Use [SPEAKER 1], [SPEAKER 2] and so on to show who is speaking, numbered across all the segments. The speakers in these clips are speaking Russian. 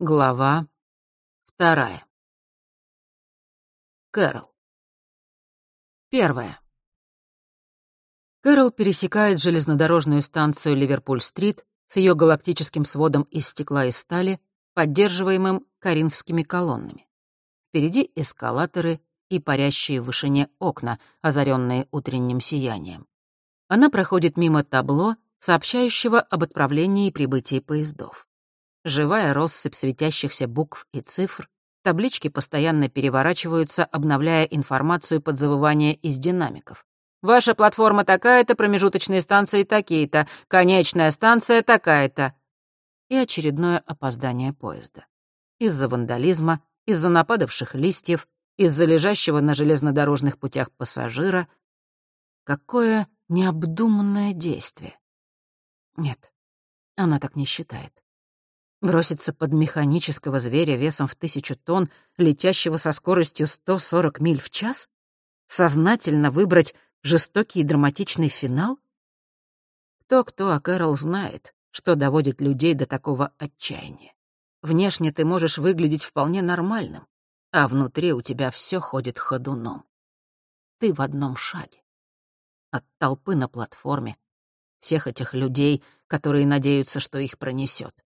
[SPEAKER 1] Глава вторая. Кэрол. Первая. Кэрол пересекает железнодорожную станцию Ливерпуль-стрит с ее галактическим сводом из стекла и стали, поддерживаемым коринфскими колоннами. Впереди эскалаторы и парящие в вышине окна, озаренные утренним сиянием. Она проходит мимо табло, сообщающего об отправлении и прибытии поездов живая россыпь светящихся букв и цифр, таблички постоянно переворачиваются, обновляя информацию под завывание из динамиков. «Ваша платформа такая-то, промежуточные станции такие-то, конечная станция такая-то». И очередное опоздание поезда. Из-за вандализма, из-за нападавших листьев, из-за лежащего на железнодорожных путях пассажира. Какое необдуманное действие. Нет, она так не считает. Броситься под механического зверя весом в тысячу тонн, летящего со скоростью 140 миль в час? Сознательно выбрать жестокий и драматичный финал? Кто-кто, а Кэрол знает, что доводит людей до такого отчаяния. Внешне ты можешь выглядеть вполне нормальным, а внутри у тебя все ходит ходуном. Ты в одном шаге. От толпы на платформе, всех этих людей, которые надеются, что их пронесет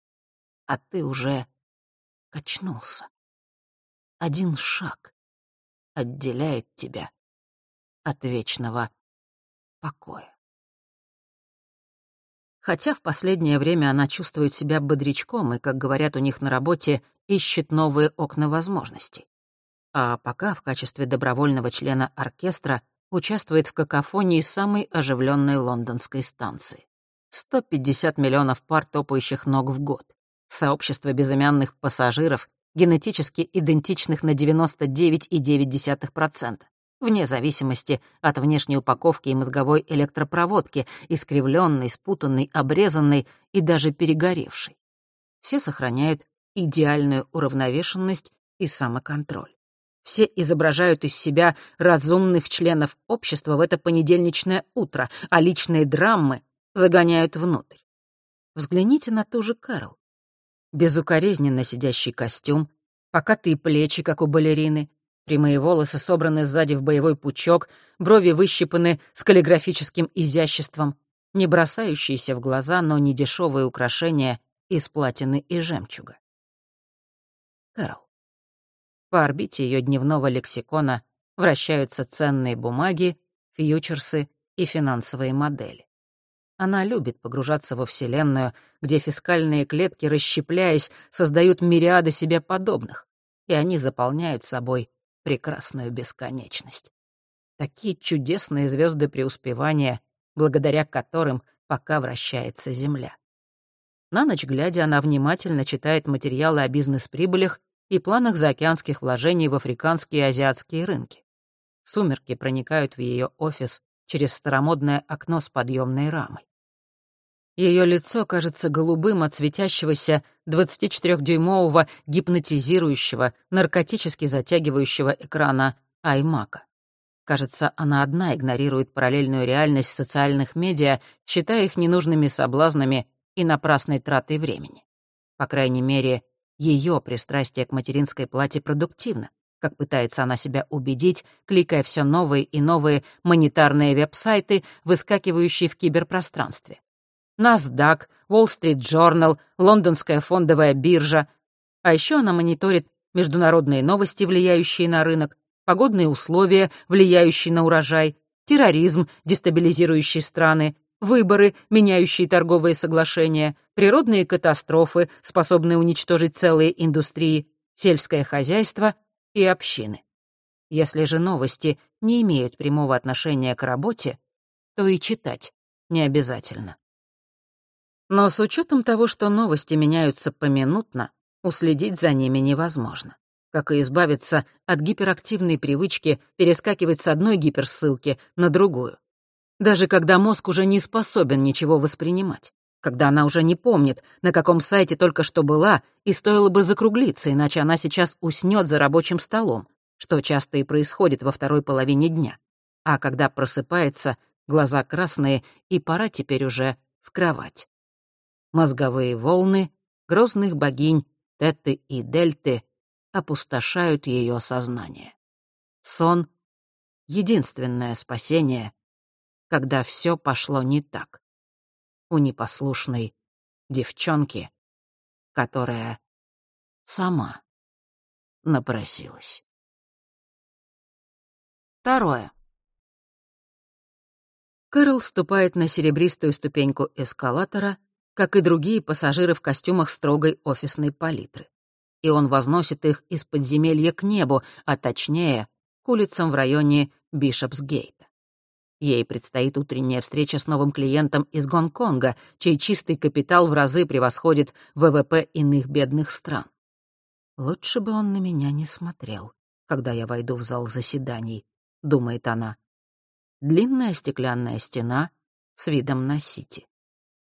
[SPEAKER 1] а ты уже качнулся. Один шаг отделяет тебя от вечного покоя. Хотя в последнее время она чувствует себя бодрячком и, как говорят у них на работе, ищет новые окна возможностей. А пока в качестве добровольного члена оркестра участвует в какофонии самой оживленной лондонской станции. 150 миллионов пар топающих ног в год сообщество безымянных пассажиров, генетически идентичных на 99,9%, вне зависимости от внешней упаковки и мозговой электропроводки, искривленной, спутанной, обрезанной и даже перегоревшей. Все сохраняют идеальную уравновешенность и самоконтроль. Все изображают из себя разумных членов общества в это понедельничное утро, а личные драмы загоняют внутрь. Взгляните на ту же Кэрол безукоризненно сидящий костюм, покатые плечи, как у балерины, прямые волосы собраны сзади в боевой пучок, брови выщипаны с каллиграфическим изяществом, не бросающиеся в глаза, но не дешевые украшения из платины и жемчуга. Кэрол. По орбите ее дневного лексикона вращаются ценные бумаги, фьючерсы и финансовые модели. Она любит погружаться во Вселенную, где фискальные клетки, расщепляясь, создают мириады себе подобных, и они заполняют собой прекрасную бесконечность. Такие чудесные звезды преуспевания, благодаря которым пока вращается Земля. На ночь глядя, она внимательно читает материалы о бизнес-прибылях и планах заокеанских вложений в африканские и азиатские рынки. Сумерки проникают в ее офис через старомодное окно с подъемной рамой. Ее лицо кажется голубым от светящегося 24-дюймового гипнотизирующего, наркотически затягивающего экрана Аймака. Кажется, она одна игнорирует параллельную реальность социальных медиа, считая их ненужными соблазнами и напрасной тратой времени. По крайней мере, ее пристрастие к материнской плате продуктивно, как пытается она себя убедить, кликая все новые и новые монетарные веб-сайты, выскакивающие в киберпространстве. NASDAQ, Wall Street Journal, Лондонская фондовая биржа. А еще она мониторит международные новости, влияющие на рынок, погодные условия, влияющие на урожай, терроризм, дестабилизирующий страны, выборы, меняющие торговые соглашения, природные катастрофы, способные уничтожить целые индустрии, сельское хозяйство и общины. Если же новости не имеют прямого отношения к работе, то и читать не обязательно. Но с учетом того, что новости меняются поминутно, уследить за ними невозможно. Как и избавиться от гиперактивной привычки перескакивать с одной гиперссылки на другую. Даже когда мозг уже не способен ничего воспринимать. Когда она уже не помнит, на каком сайте только что была, и стоило бы закруглиться, иначе она сейчас уснет за рабочим столом, что часто и происходит во второй половине дня. А когда просыпается, глаза красные, и пора теперь уже в кровать мозговые волны грозных богинь теты и дельты опустошают ее сознание. Сон — единственное спасение, когда все пошло не так. У непослушной девчонки, которая сама напросилась. Второе. Кэрол ступает на серебристую ступеньку эскалатора, как и другие пассажиры в костюмах строгой офисной палитры. И он возносит их из подземелья к небу, а точнее, к улицам в районе Бишопсгейта. Ей предстоит утренняя встреча с новым клиентом из Гонконга, чей чистый капитал в разы превосходит ВВП иных бедных стран. «Лучше бы он на меня не смотрел, когда я войду в зал заседаний», — думает она. Длинная стеклянная стена с видом на Сити.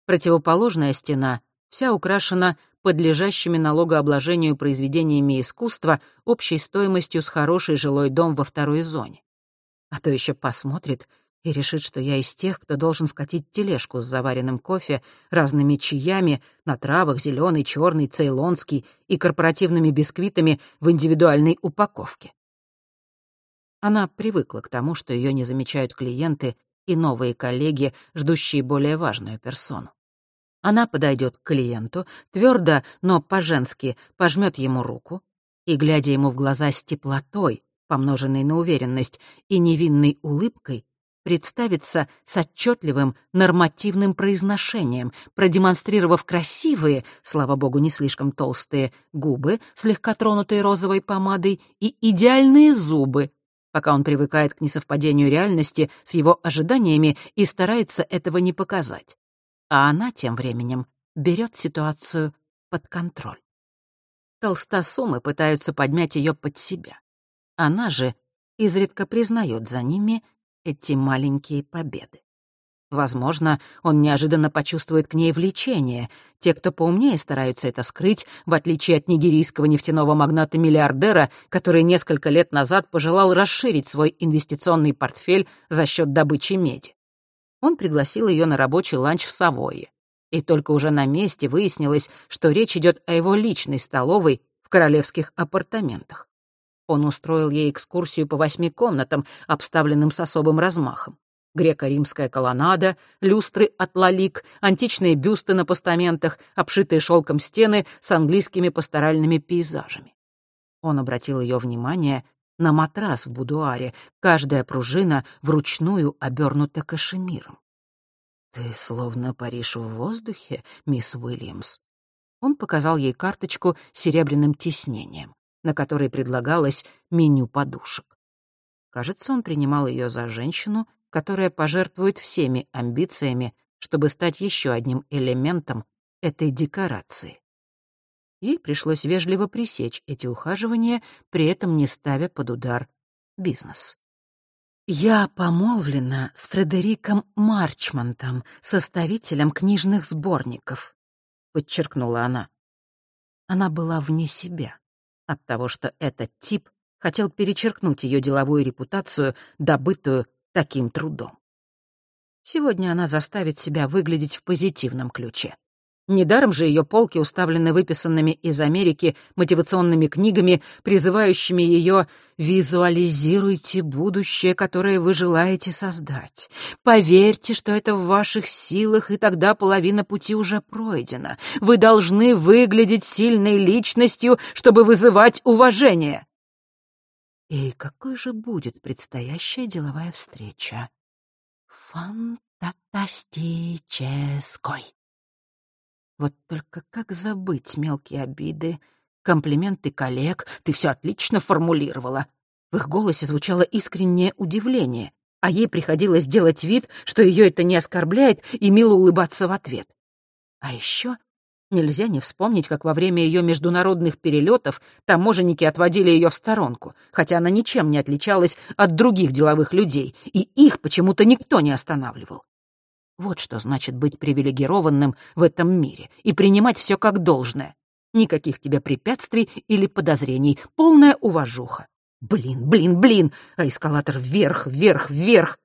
[SPEAKER 1] Противоположная стена вся украшена подлежащими налогообложению произведениями искусства общей стоимостью с хороший жилой дом во второй зоне. А то еще посмотрит и решит, что я из тех, кто должен вкатить тележку с заваренным кофе, разными чаями, на травах зеленый, черный, цейлонский и корпоративными бисквитами в индивидуальной упаковке. Она привыкла к тому, что ее не замечают клиенты и новые коллеги, ждущие более важную персону. Она подойдет к клиенту, твердо, но по-женски пожмет ему руку и, глядя ему в глаза с теплотой, помноженной на уверенность, и невинной улыбкой, представится с отчетливым нормативным произношением, продемонстрировав красивые, слава богу, не слишком толстые, губы, слегка тронутые розовой помадой, и идеальные зубы, пока он привыкает к несовпадению реальности с его ожиданиями и старается этого не показать а она тем временем берет ситуацию под контроль. Толстосумы пытаются подмять ее под себя. Она же изредка признает за ними эти маленькие победы. Возможно, он неожиданно почувствует к ней влечение. Те, кто поумнее, стараются это скрыть, в отличие от нигерийского нефтяного магната-миллиардера, который несколько лет назад пожелал расширить свой инвестиционный портфель за счет добычи меди он пригласил ее на рабочий ланч в Савойе. И только уже на месте выяснилось, что речь идет о его личной столовой в королевских апартаментах. Он устроил ей экскурсию по восьми комнатам, обставленным с особым размахом. Греко-римская колоннада, люстры от лалик, античные бюсты на постаментах, обшитые шелком стены с английскими пасторальными пейзажами. Он обратил ее внимание на матрас в будуаре, каждая пружина вручную обернута кашемиром. «Ты словно паришь в воздухе, мисс Уильямс». Он показал ей карточку с серебряным тиснением, на которой предлагалось меню подушек. Кажется, он принимал ее за женщину, которая пожертвует всеми амбициями, чтобы стать еще одним элементом этой декорации. Ей пришлось вежливо пресечь эти ухаживания, при этом не ставя под удар бизнес. «Я помолвлена с Фредериком Марчмонтом, составителем книжных сборников», — подчеркнула она. Она была вне себя от того, что этот тип хотел перечеркнуть ее деловую репутацию, добытую таким трудом. Сегодня она заставит себя выглядеть в позитивном ключе. Недаром же ее полки уставлены выписанными из Америки мотивационными книгами, призывающими ее «Визуализируйте будущее, которое вы желаете создать. Поверьте, что это в ваших силах, и тогда половина пути уже пройдена. Вы должны выглядеть сильной личностью, чтобы вызывать уважение». И какой же будет предстоящая деловая встреча? Фантастической. Вот только как забыть мелкие обиды, комплименты коллег, ты все отлично формулировала. В их голосе звучало искреннее удивление, а ей приходилось делать вид, что ее это не оскорбляет, и мило улыбаться в ответ. А еще нельзя не вспомнить, как во время ее международных перелетов таможенники отводили ее в сторонку, хотя она ничем не отличалась от других деловых людей, и их почему-то никто не останавливал. Вот что значит быть привилегированным в этом мире и принимать все как должное. Никаких тебе препятствий или подозрений, полная уважуха. Блин, блин, блин, а эскалатор вверх, вверх, вверх.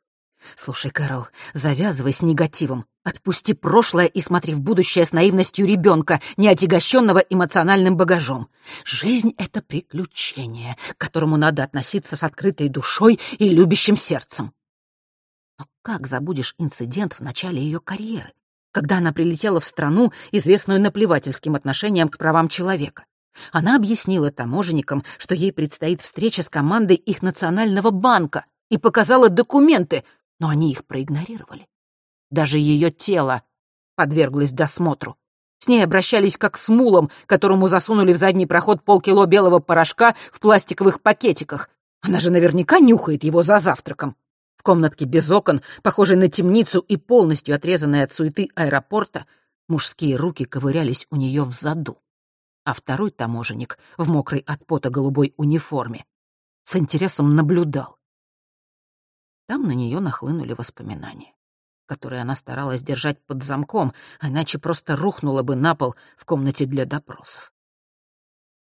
[SPEAKER 1] «Слушай, Кэрол, завязывай с негативом. Отпусти прошлое и смотри в будущее с наивностью ребенка, не отягощенного эмоциональным багажом. Жизнь — это приключение, к которому надо относиться с открытой душой и любящим сердцем. Но как забудешь инцидент в начале ее карьеры, когда она прилетела в страну, известную наплевательским отношением к правам человека? Она объяснила таможенникам, что ей предстоит встреча с командой их национального банка, и показала документы, но они их проигнорировали. Даже ее тело подверглось досмотру. С ней обращались как с мулом, которому засунули в задний проход полкило белого порошка в пластиковых пакетиках. Она же наверняка нюхает его за завтраком. В комнатке без окон, похожей на темницу и полностью отрезанной от суеты аэропорта, мужские руки ковырялись у нее в заду. А второй таможенник в мокрой от пота голубой униформе с интересом наблюдал. Там на нее нахлынули воспоминания, которые она старалась держать под замком, а иначе просто рухнула бы на пол в комнате для допросов.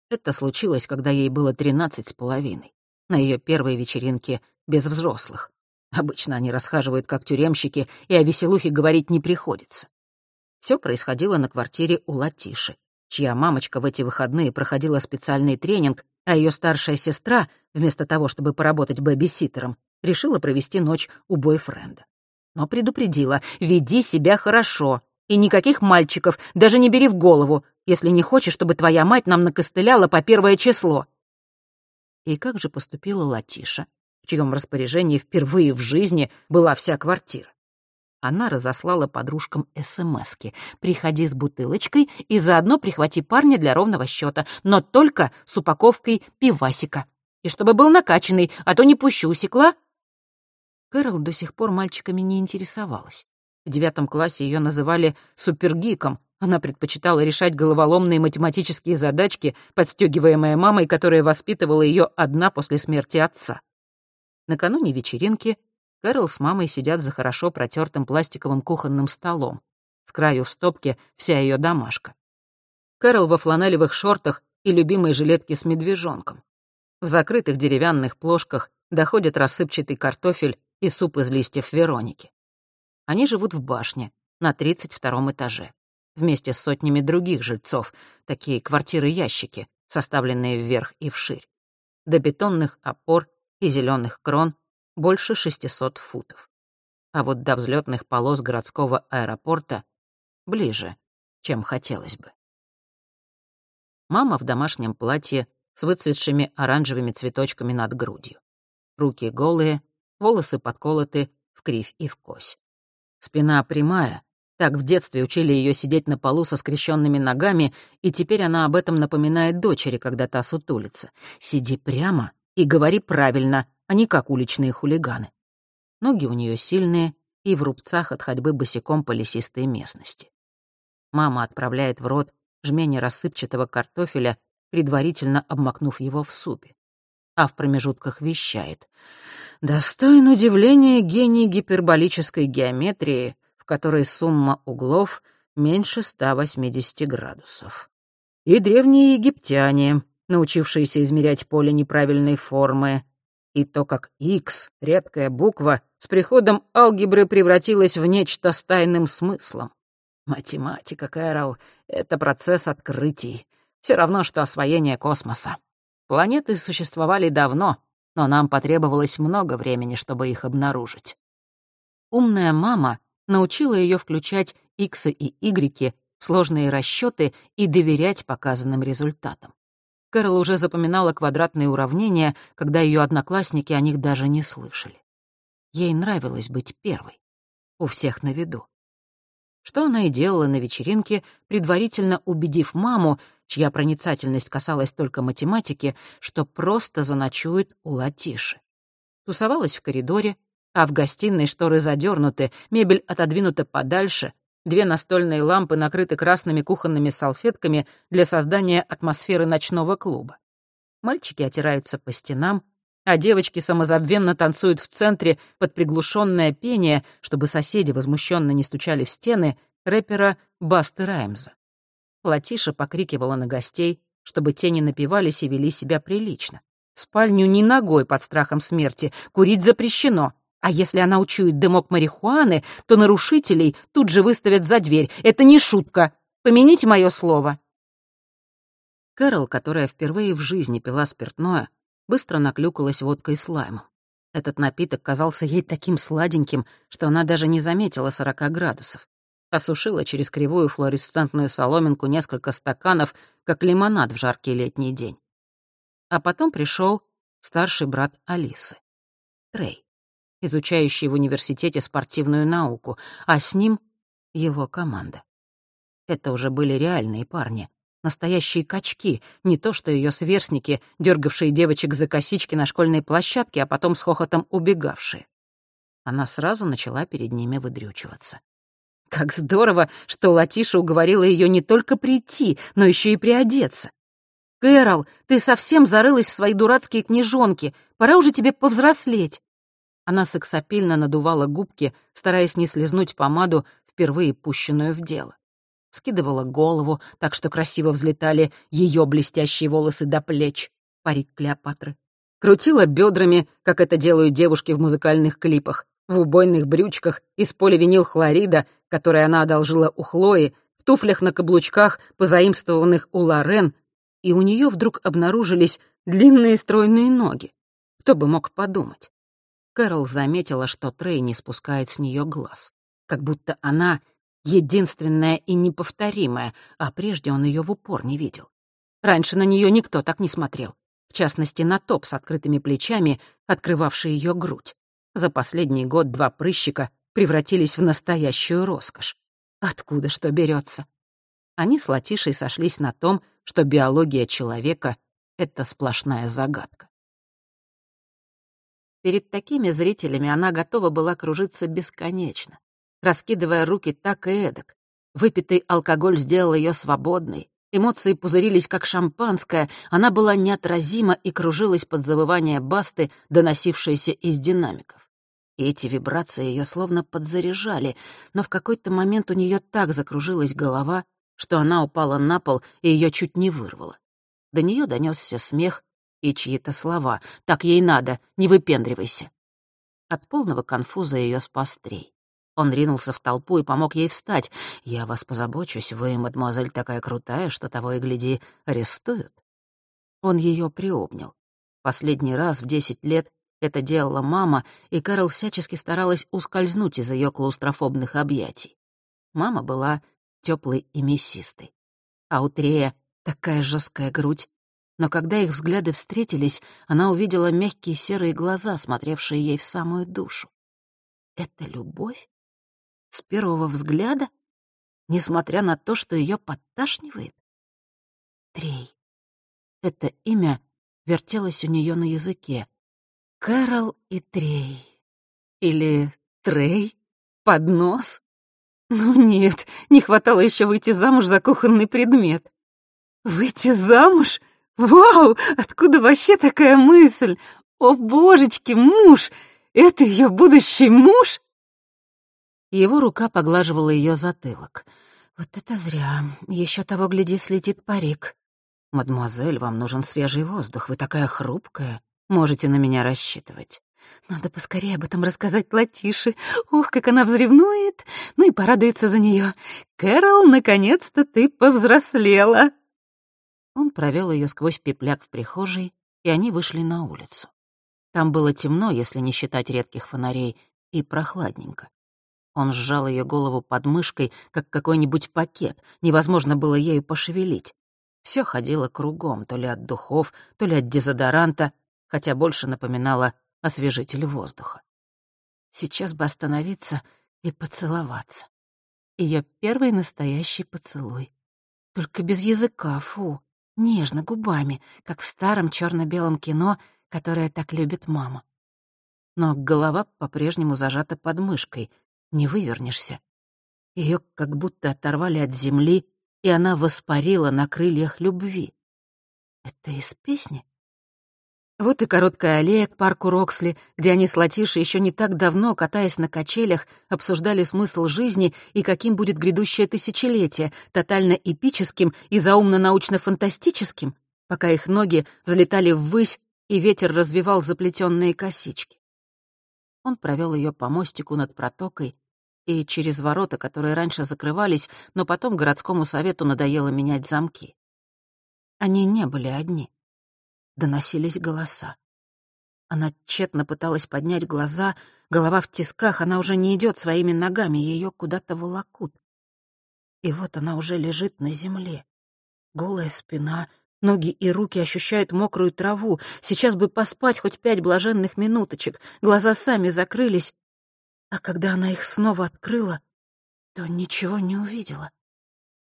[SPEAKER 1] Это случилось, когда ей было тринадцать с половиной, на ее первой вечеринке без взрослых. Обычно они расхаживают как тюремщики, и о веселухе говорить не приходится. Все происходило на квартире у Латиши, чья мамочка в эти выходные проходила специальный тренинг, а ее старшая сестра, вместо того, чтобы поработать бэбиситером, решила провести ночь у бойфренда. Но предупредила, веди себя хорошо, и никаких мальчиков, даже не бери в голову, если не хочешь, чтобы твоя мать нам накостыляла по первое число. И как же поступила Латиша, в чьем распоряжении впервые в жизни была вся квартира? Она разослала подружкам СМСки. «Приходи с бутылочкой и заодно прихвати парня для ровного счета, но только с упаковкой пивасика. И чтобы был накачанный, а то не пущу, усекла?» Кэрол до сих пор мальчиками не интересовалась. В девятом классе ее называли супергиком. Она предпочитала решать головоломные математические задачки, подстегиваемая мамой, которая воспитывала ее одна после смерти отца. Накануне вечеринки Кэрол с мамой сидят за хорошо протертым пластиковым кухонным столом. С краю в стопке вся ее домашка. Кэрол во фланелевых шортах и любимой жилетке с медвежонком. В закрытых деревянных плошках доходит рассыпчатый картофель и суп из листьев Вероники. Они живут в башне на 32-м этаже, вместе с сотнями других жильцов, такие квартиры-ящики, составленные вверх и вширь. До бетонных опор и зеленых крон больше 600 футов. А вот до взлетных полос городского аэропорта ближе, чем хотелось бы. Мама в домашнем платье с выцветшими оранжевыми цветочками над грудью. Руки голые, волосы подколоты в кривь и в кось. Спина прямая, так в детстве учили ее сидеть на полу со скрещенными ногами, и теперь она об этом напоминает дочери, когда та сутулится. «Сиди прямо и говори правильно, а не как уличные хулиганы». Ноги у нее сильные и в рубцах от ходьбы босиком по лесистой местности. Мама отправляет в рот жмение рассыпчатого картофеля, предварительно обмакнув его в супе. А в промежутках вещает — Достоин удивления гений гиперболической геометрии, в которой сумма углов меньше 180 градусов. И древние египтяне, научившиеся измерять поле неправильной формы, и то, как X, редкая буква, с приходом алгебры превратилась в нечто с тайным смыслом. Математика, Кэрол, — это процесс открытий. Все равно, что освоение космоса. Планеты существовали давно, но нам потребовалось много времени, чтобы их обнаружить. Умная мама научила ее включать иксы и игреки, сложные расчеты и доверять показанным результатам. Кэрол уже запоминала квадратные уравнения, когда ее одноклассники о них даже не слышали. Ей нравилось быть первой, у всех на виду. Что она и делала на вечеринке, предварительно убедив маму, чья проницательность касалась только математики, что просто заночует у Латиши. Тусовалась в коридоре, а в гостиной шторы задернуты, мебель отодвинута подальше, две настольные лампы накрыты красными кухонными салфетками для создания атмосферы ночного клуба. Мальчики отираются по стенам, а девочки самозабвенно танцуют в центре под приглушенное пение, чтобы соседи возмущенно не стучали в стены, рэпера Басты Раймза. Латиша покрикивала на гостей, чтобы те не напивались и вели себя прилично. В спальню ни ногой под страхом смерти, курить запрещено, А если она учует дымок марихуаны, то нарушителей тут же выставят за дверь. Это не шутка. Помяните мое слово. Кэрол, которая впервые в жизни пила спиртное, быстро наклюкалась водкой с лаймом. Этот напиток казался ей таким сладеньким, что она даже не заметила 40 градусов. Осушила через кривую флуоресцентную соломинку несколько стаканов, как лимонад в жаркий летний день. А потом пришел старший брат Алисы, Трей, изучающий в университете спортивную науку, а с ним его команда. Это уже были реальные парни, Настоящие качки, не то что ее сверстники, дергавшие девочек за косички на школьной площадке, а потом с хохотом убегавшие. Она сразу начала перед ними выдрючиваться. Как здорово, что Латиша уговорила ее не только прийти, но еще и приодеться. «Кэрол, ты совсем зарылась в свои дурацкие книжонки. Пора уже тебе повзрослеть». Она сексапильно надувала губки, стараясь не слезнуть помаду, впервые пущенную в дело скидывала голову, так что красиво взлетали ее блестящие волосы до плеч, парик Клеопатры. Крутила бедрами, как это делают девушки в музыкальных клипах, в убойных брючках из поливинилхлорида, которые она одолжила у Хлои, в туфлях на каблучках, позаимствованных у Лорен, и у нее вдруг обнаружились длинные стройные ноги. Кто бы мог подумать? Кэрол заметила, что Трей не спускает с нее глаз, как будто она единственная и неповторимая, а прежде он ее в упор не видел. Раньше на нее никто так не смотрел, в частности, на топ с открытыми плечами, открывавший ее грудь. За последний год два прыщика превратились в настоящую роскошь. Откуда что берется? Они с Латишей сошлись на том, что биология человека — это сплошная загадка. Перед такими зрителями она готова была кружиться бесконечно раскидывая руки так и эдак. Выпитый алкоголь сделал ее свободной. Эмоции пузырились, как шампанское, она была неотразима и кружилась под завывание басты, доносившиеся из динамиков. И эти вибрации ее словно подзаряжали, но в какой-то момент у нее так закружилась голова, что она упала на пол и ее чуть не вырвало. До нее донесся смех и чьи-то слова. «Так ей надо, не выпендривайся». От полного конфуза ее спас Трей. Он ринулся в толпу и помог ей встать. «Я вас позабочусь, вы, мадемуазель, такая крутая, что того и гляди, арестуют». Он ее приобнял. Последний раз в десять лет это делала мама, и Карл всячески старалась ускользнуть из ее клаустрофобных объятий. Мама была теплой и мясистой. А у Трея такая жесткая грудь. Но когда их взгляды встретились, она увидела мягкие серые глаза, смотревшие ей в самую душу. Это любовь? с первого взгляда, несмотря на то, что ее подташнивает? Трей. Это имя вертелось у нее на языке. Кэрол и Трей. Или Трей? Поднос? Ну нет, не хватало еще выйти замуж за кухонный предмет. Выйти замуж? Вау, откуда вообще такая мысль? О, божечки, муж! Это ее будущий муж? Его рука поглаживала ее затылок. «Вот это зря. Еще того, гляди, слетит парик». «Мадемуазель, вам нужен свежий воздух. Вы такая хрупкая. Можете на меня рассчитывать». «Надо поскорее об этом рассказать Латише. Ух, как она взревнует. Ну и порадуется за нее. Кэрол, наконец-то ты повзрослела». Он провел ее сквозь пепляк в прихожей, и они вышли на улицу. Там было темно, если не считать редких фонарей, и прохладненько. Он сжал ее голову под мышкой, как какой-нибудь пакет. Невозможно было ею пошевелить. Все ходило кругом, то ли от духов, то ли от дезодоранта, хотя больше напоминало освежитель воздуха. Сейчас бы остановиться и поцеловаться. Ее первый настоящий поцелуй. Только без языка, фу. Нежно, губами, как в старом черно белом кино, которое так любит мама. Но голова по-прежнему зажата под мышкой — не вывернешься. Ее как будто оторвали от земли, и она воспарила на крыльях любви. Это из песни? Вот и короткая аллея к парку Роксли, где они с Латишей еще не так давно, катаясь на качелях, обсуждали смысл жизни и каким будет грядущее тысячелетие, тотально эпическим и заумно-научно-фантастическим, пока их ноги взлетали ввысь, и ветер развивал заплетенные косички. Он провел ее по мостику над протокой и через ворота, которые раньше закрывались, но потом городскому совету надоело менять замки. Они не были одни. Доносились голоса. Она тщетно пыталась поднять глаза, голова в тисках, она уже не идет своими ногами, ее куда-то волокут. И вот она уже лежит на земле. Голая спина, ноги и руки ощущают мокрую траву. Сейчас бы поспать хоть пять блаженных минуточек. Глаза сами закрылись. А когда она их снова открыла, то ничего не увидела.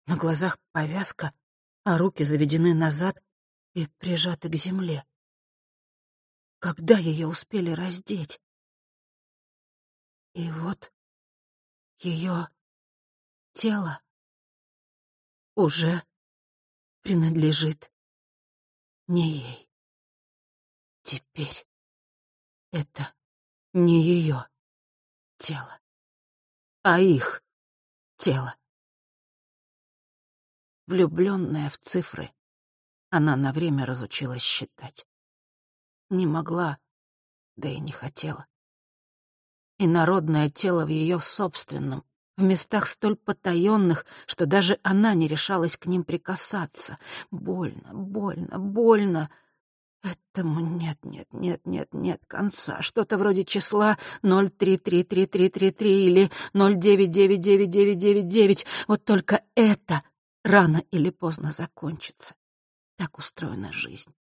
[SPEAKER 1] На глазах повязка, а руки заведены назад и прижаты к земле. Когда ее успели раздеть? И вот ее тело уже принадлежит не ей. Теперь это не ее тело, а их тело. Влюбленная в цифры, она на время разучилась считать. Не могла, да и не хотела. И народное тело в ее собственном, в местах столь потаенных, что даже она не решалась к ним прикасаться. Больно, больно, больно. Этому нет, нет, нет, нет, нет конца. Что-то вроде числа 0333333 или 0999999. Вот только это рано или поздно закончится. Так устроена жизнь.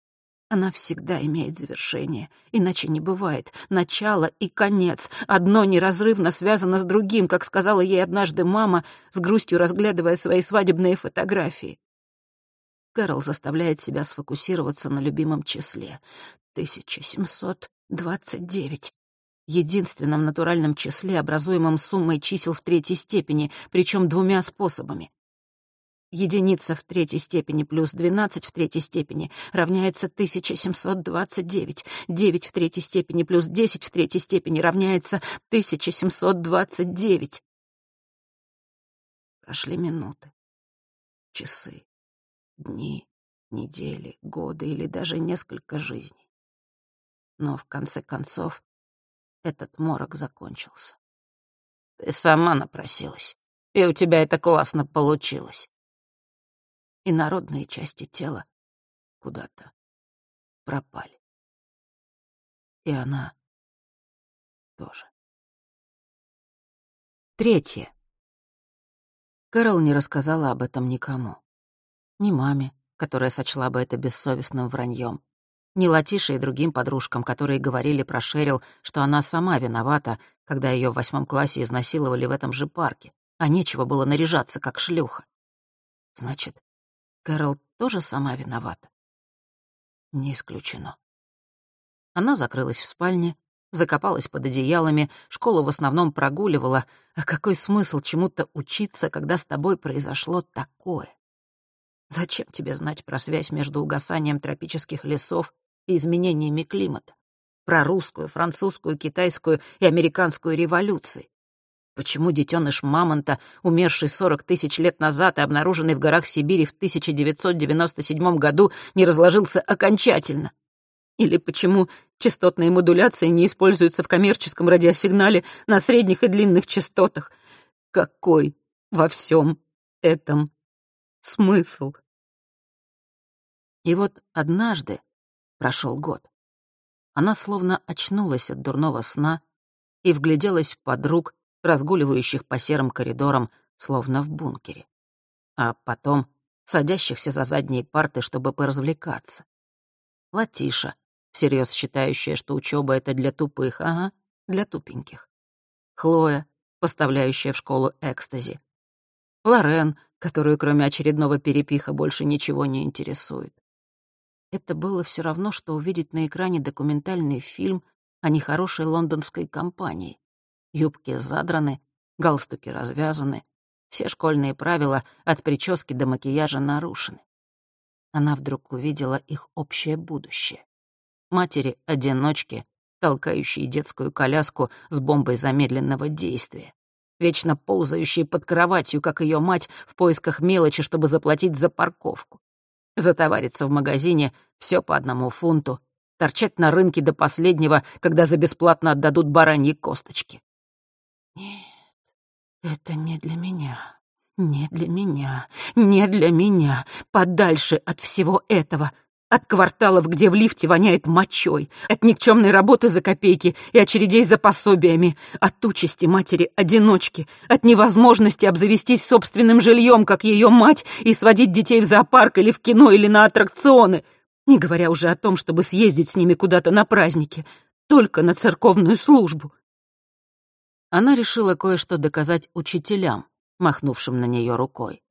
[SPEAKER 1] Она всегда имеет завершение, иначе не бывает. Начало и конец. Одно неразрывно связано с другим, как сказала ей однажды мама, с грустью разглядывая свои свадебные фотографии. Кэрол заставляет себя сфокусироваться на любимом числе. 1729. Единственном натуральном числе, образуемом суммой чисел в третьей степени, причем двумя способами. Единица в третьей степени плюс 12 в третьей степени равняется 1729. 9 в третьей степени плюс 10 в третьей степени равняется 1729. Прошли минуты, часы, дни, недели, годы или даже несколько жизней. Но в конце концов этот морок закончился. Ты сама напросилась, и у тебя это классно получилось и народные части тела куда-то пропали. И она тоже. Третье. Кэрол не рассказала об этом никому. Ни маме, которая сочла бы это бессовестным враньем, ни Латише и другим подружкам, которые говорили про Шерил, что она сама виновата, когда ее в восьмом классе изнасиловали в этом же парке, а нечего было наряжаться, как шлюха. Значит, Кэрол тоже сама виновата? Не исключено. Она закрылась в спальне, закопалась под одеялами, школу в основном прогуливала. А какой смысл чему-то учиться, когда с тобой произошло такое? Зачем тебе знать про связь между угасанием тропических лесов и изменениями климата? Про русскую, французскую, китайскую и американскую революции? Почему детеныш мамонта, умерший 40 тысяч лет назад и обнаруженный в горах Сибири в 1997 году, не разложился окончательно? Или почему частотные модуляции не используются в коммерческом радиосигнале на средних и длинных частотах? Какой во всем этом смысл? И вот однажды, прошел год, она словно очнулась от дурного сна и вгляделась в подруг, разгуливающих по серым коридорам, словно в бункере. А потом садящихся за задние парты, чтобы поразвлекаться. Латиша, всерьез считающая, что учеба это для тупых, ага, для тупеньких. Хлоя, поставляющая в школу экстази. Лорен, которую кроме очередного перепиха больше ничего не интересует. Это было все равно, что увидеть на экране документальный фильм о нехорошей лондонской компании. Юбки задраны, галстуки развязаны. Все школьные правила от прически до макияжа нарушены. Она вдруг увидела их общее будущее. Матери-одиночки, толкающие детскую коляску с бомбой замедленного действия. Вечно ползающие под кроватью, как ее мать, в поисках мелочи, чтобы заплатить за парковку. Затовариться в магазине все по одному фунту, торчать на рынке до последнего, когда за бесплатно отдадут бараньи косточки.
[SPEAKER 2] Нет, это не для меня. Не для меня. Не для меня. Подальше от всего этого. От кварталов, где в лифте воняет мочой, от никчемной работы за копейки и очередей за пособиями, от участи матери-одиночки, от невозможности обзавестись собственным жильем, как ее мать, и сводить детей в зоопарк или в кино или на аттракционы, не говоря уже о том, чтобы съездить с ними куда-то на праздники, только на церковную службу.
[SPEAKER 1] Она решила кое-что доказать учителям, махнувшим на нее рукой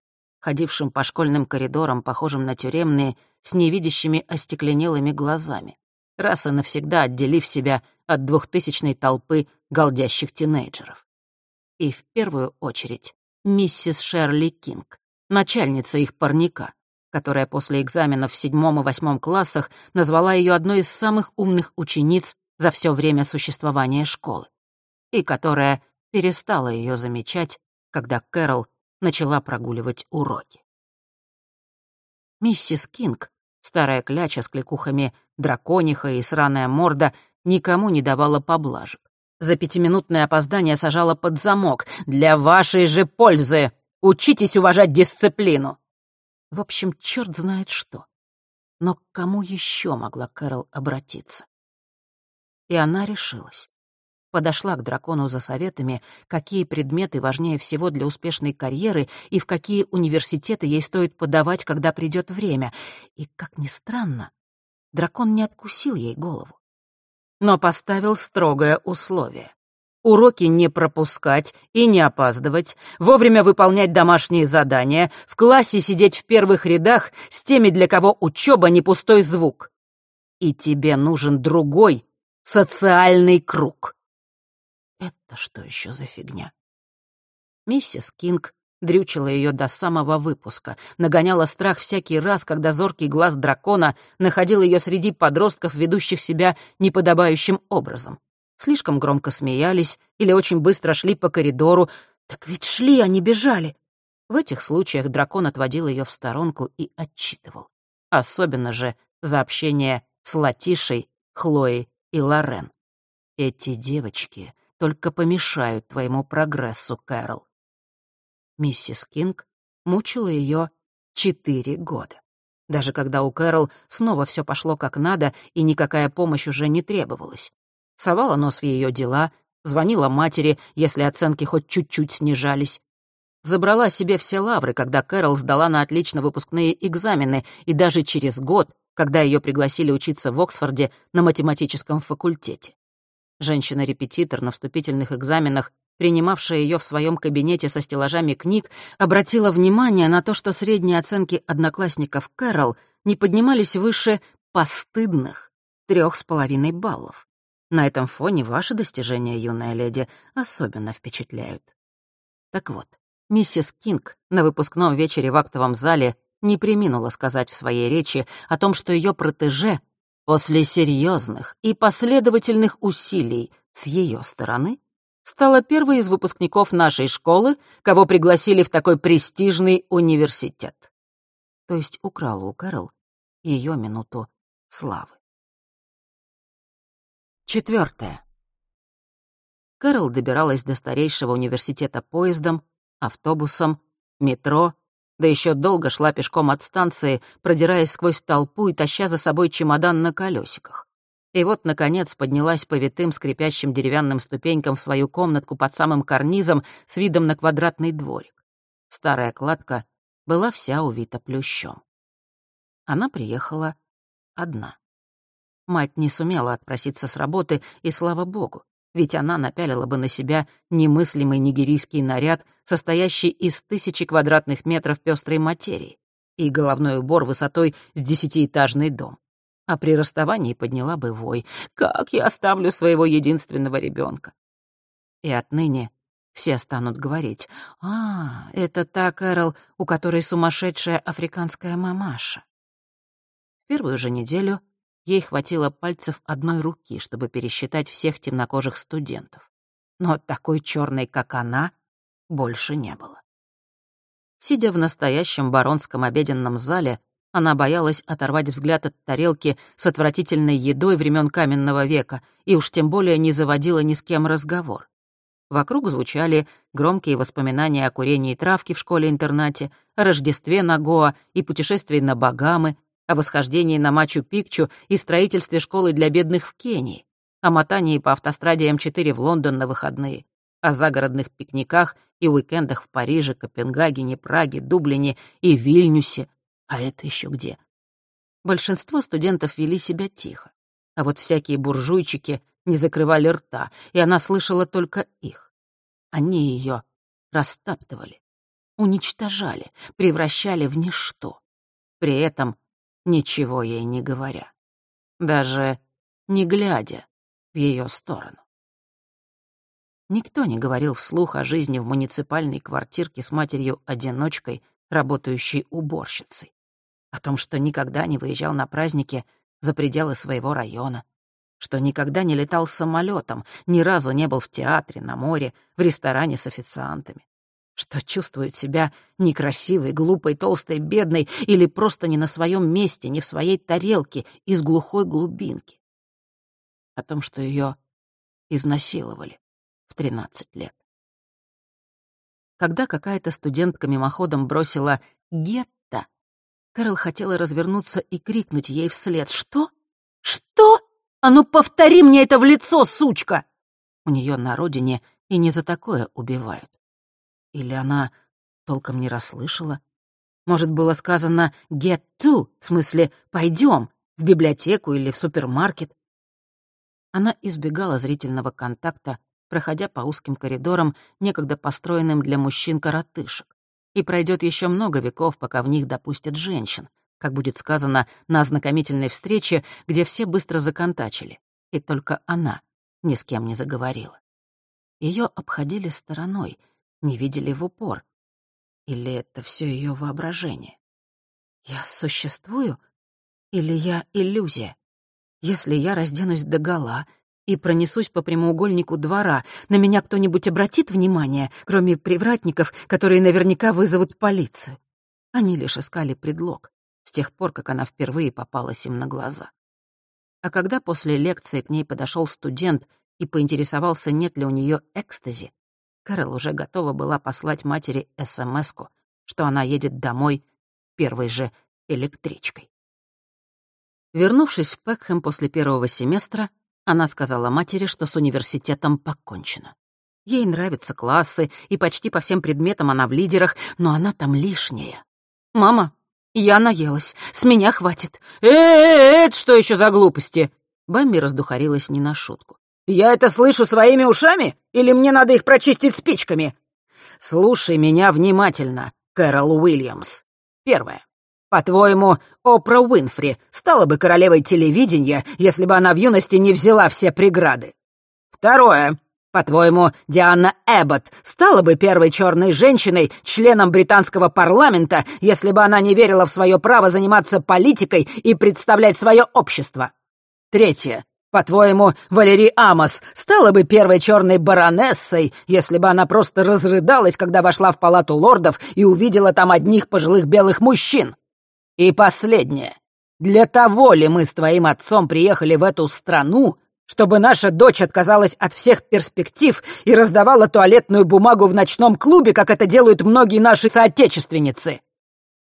[SPEAKER 1] ходившим по школьным коридорам, похожим на тюремные, с невидящими остекленелыми глазами, раз и навсегда отделив себя от двухтысячной толпы голдящих тинейджеров. И в первую очередь миссис Шерли Кинг, начальница их парника, которая после экзаменов в седьмом и восьмом классах назвала ее одной из самых умных учениц за все время существования школы, и которая перестала ее замечать, когда Кэрол начала прогуливать уроки. Миссис Кинг, старая кляча с кликухами дракониха и сраная морда, никому не давала поблажек. За пятиминутное опоздание сажала под замок. «Для вашей же пользы! Учитесь уважать дисциплину!» В общем, черт знает что. Но к кому еще могла Кэрол обратиться? И она решилась подошла к дракону за советами, какие предметы важнее всего для успешной карьеры и в какие университеты ей стоит подавать, когда придет время. И, как ни странно, дракон не откусил ей голову, но поставил строгое условие. Уроки не пропускать и не опаздывать, вовремя выполнять домашние задания, в классе сидеть в первых рядах с теми, для кого учеба не пустой звук. И тебе нужен другой социальный круг. Это что еще за фигня? Миссис Кинг дрючила ее до самого выпуска, нагоняла страх всякий раз, когда зоркий глаз дракона находил ее среди подростков, ведущих себя неподобающим образом. Слишком громко смеялись или очень быстро шли по коридору. Так ведь шли, а не бежали. В этих случаях дракон отводил ее в сторонку и отчитывал. Особенно же за общение с Латишей, Хлоей и Лорен. Эти девочки только помешают твоему прогрессу, Кэрол. Миссис Кинг мучила ее четыре года. Даже когда у Кэрол снова все пошло как надо, и никакая помощь уже не требовалась. Совала нос в ее дела, звонила матери, если оценки хоть чуть-чуть снижались. Забрала себе все лавры, когда Кэрол сдала на отлично выпускные экзамены, и даже через год, когда ее пригласили учиться в Оксфорде на математическом факультете. Женщина-репетитор на вступительных экзаменах, принимавшая ее в своем кабинете со стеллажами книг, обратила внимание на то, что средние оценки одноклассников Кэрол не поднимались выше постыдных трех с половиной баллов. На этом фоне ваши достижения, юная леди, особенно впечатляют. Так вот, миссис Кинг на выпускном вечере в актовом зале не приминула сказать в своей речи о том, что ее протеже После серьезных и последовательных усилий с ее стороны стала первой из выпускников нашей школы, кого пригласили в такой престижный университет. То есть украла у Кэрол ее минуту славы. Четвертое. Кэрол добиралась до старейшего университета поездом, автобусом, метро да еще долго шла пешком от станции, продираясь сквозь толпу и таща за собой чемодан на колесиках. И вот, наконец, поднялась по витым скрипящим деревянным ступенькам в свою комнатку под самым карнизом с видом на квадратный дворик. Старая кладка была вся увита плющом. Она приехала одна. Мать не сумела отпроситься с работы, и слава богу ведь она напялила бы на себя немыслимый нигерийский наряд, состоящий из тысячи квадратных метров пестрой материи, и головной убор высотой с десятиэтажный дом. А при расставании подняла бы вой «Как я оставлю своего единственного ребенка? И отныне все станут говорить «А, это та Кэрол, у которой сумасшедшая африканская мамаша». В первую же неделю Ей хватило пальцев одной руки, чтобы пересчитать всех темнокожих студентов. Но такой черной, как она, больше не было. Сидя в настоящем баронском обеденном зале, Она боялась оторвать взгляд от тарелки с отвратительной едой времен каменного века и уж тем более не заводила ни с кем разговор. Вокруг звучали громкие воспоминания о курении травки в школе-интернате, о Рождестве на Гоа и путешествии на Багамы, о восхождении на Мачу-Пикчу и строительстве школы для бедных в Кении, о мотании по автостраде М4 в Лондон на выходные, о загородных пикниках и уикендах в Париже, Копенгагене, Праге, Дублине и Вильнюсе, а это еще где? Большинство студентов вели себя тихо, а вот всякие буржуйчики не закрывали рта, и она слышала только их. Они ее растаптывали, уничтожали, превращали в ничто, при этом ничего ей не говоря, даже не глядя в ее сторону. Никто не говорил вслух о жизни в муниципальной квартирке с матерью-одиночкой, работающей уборщицей о том, что никогда не выезжал на праздники за пределы своего района, что никогда не летал самолетом, ни разу не был в театре, на море, в ресторане с официантами, что чувствует себя некрасивой, глупой, толстой, бедной или просто не на своем месте, не в своей тарелке, из глухой глубинки. О том, что ее изнасиловали в 13 лет. Когда какая-то студентка мимоходом бросила «гет», Кэрол хотела развернуться и крикнуть ей вслед. «Что? Что? А ну повтори мне это в лицо, сучка!» У нее на родине и не за такое убивают. Или она толком не расслышала? Может, было сказано «get to», в смысле «пойдем» в библиотеку или в супермаркет? Она избегала зрительного контакта, проходя по узким коридорам, некогда построенным для мужчин-коротышек и пройдет еще много веков, пока в них допустят женщин, как будет сказано на ознакомительной встрече, где все быстро законтачили, и только она ни с кем не заговорила. Ее обходили стороной, не видели в упор. Или это все ее воображение? Я существую? Или я иллюзия? Если я разденусь догола и пронесусь по прямоугольнику двора, на меня кто-нибудь обратит внимание, кроме привратников, которые наверняка вызовут полицию. Они лишь искали предлог, с тех пор, как она впервые попалась им на глаза. А когда после лекции к ней подошел студент и поинтересовался, нет ли у нее экстази, Кэрол уже готова была послать матери смс что она едет домой первой же электричкой. Вернувшись в Пекхэм после первого семестра, она сказала матери, что с университетом покончено. Ей нравятся классы, и почти по всем предметам она в лидерах, но она там лишняя. «Мама, я наелась, с меня хватит». «Э-э-э, это что еще за глупости?» Бэмби раздухарилась не на шутку. «Я это слышу своими ушами? Или мне надо их прочистить спичками?» «Слушай меня внимательно, Кэрол Уильямс. Первое. По-твоему, Опра Уинфри стала бы королевой телевидения, если бы она в юности не взяла все преграды? Второе. По-твоему, Диана Эббот стала бы первой черной женщиной, членом британского парламента, если бы она не верила в свое право заниматься политикой и представлять свое общество? Третье. По-твоему, Валерий Амос стала бы первой черной баронессой, если бы она просто разрыдалась, когда вошла в палату лордов и увидела там одних пожилых белых мужчин? И последнее. Для того ли мы с твоим отцом приехали в эту страну, чтобы наша дочь отказалась от всех перспектив и раздавала туалетную бумагу в ночном клубе, как это делают многие наши соотечественницы?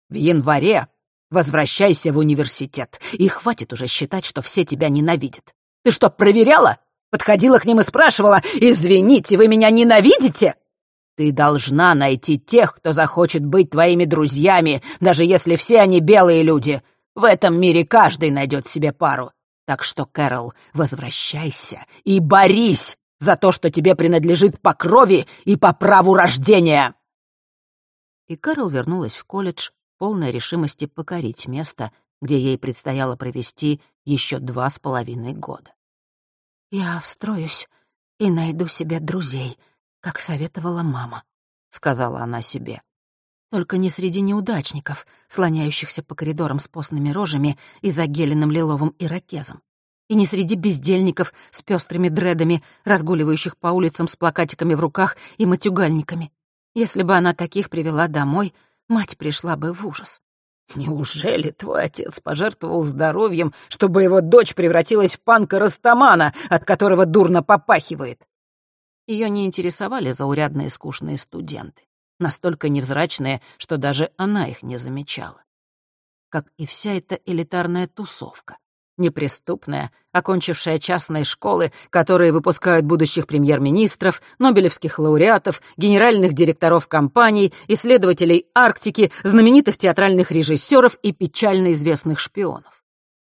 [SPEAKER 1] В январе возвращайся в университет, и хватит уже считать, что все тебя ненавидят. Ты что, проверяла? Подходила к ним и спрашивала, «Извините, вы меня ненавидите?» Ты должна найти тех, кто захочет быть твоими друзьями, даже если все они белые люди. В этом мире каждый найдет себе пару. Так что, Кэрол, возвращайся и борись за то, что тебе принадлежит по крови и по праву рождения!» И Кэрол вернулась в колледж, полной решимости покорить место, где ей предстояло провести еще два с половиной года. «Я встроюсь и найду себе друзей», как советовала мама», — сказала она себе. «Только не среди неудачников, слоняющихся по коридорам с постными рожами и загеленным лиловым ирокезом. И не среди бездельников с пестрыми дредами, разгуливающих по улицам с плакатиками в руках и матюгальниками. Если бы она таких привела домой, мать пришла бы в ужас.
[SPEAKER 2] Неужели твой отец пожертвовал здоровьем, чтобы его дочь превратилась в панка-растамана, от которого дурно попахивает?
[SPEAKER 1] Ее не интересовали заурядные скучные студенты, настолько невзрачные, что даже она их не замечала. Как и вся эта элитарная тусовка неприступная, окончившая частные школы, которые выпускают будущих премьер-министров, нобелевских лауреатов, генеральных директоров компаний, исследователей Арктики, знаменитых театральных режиссеров и печально известных шпионов.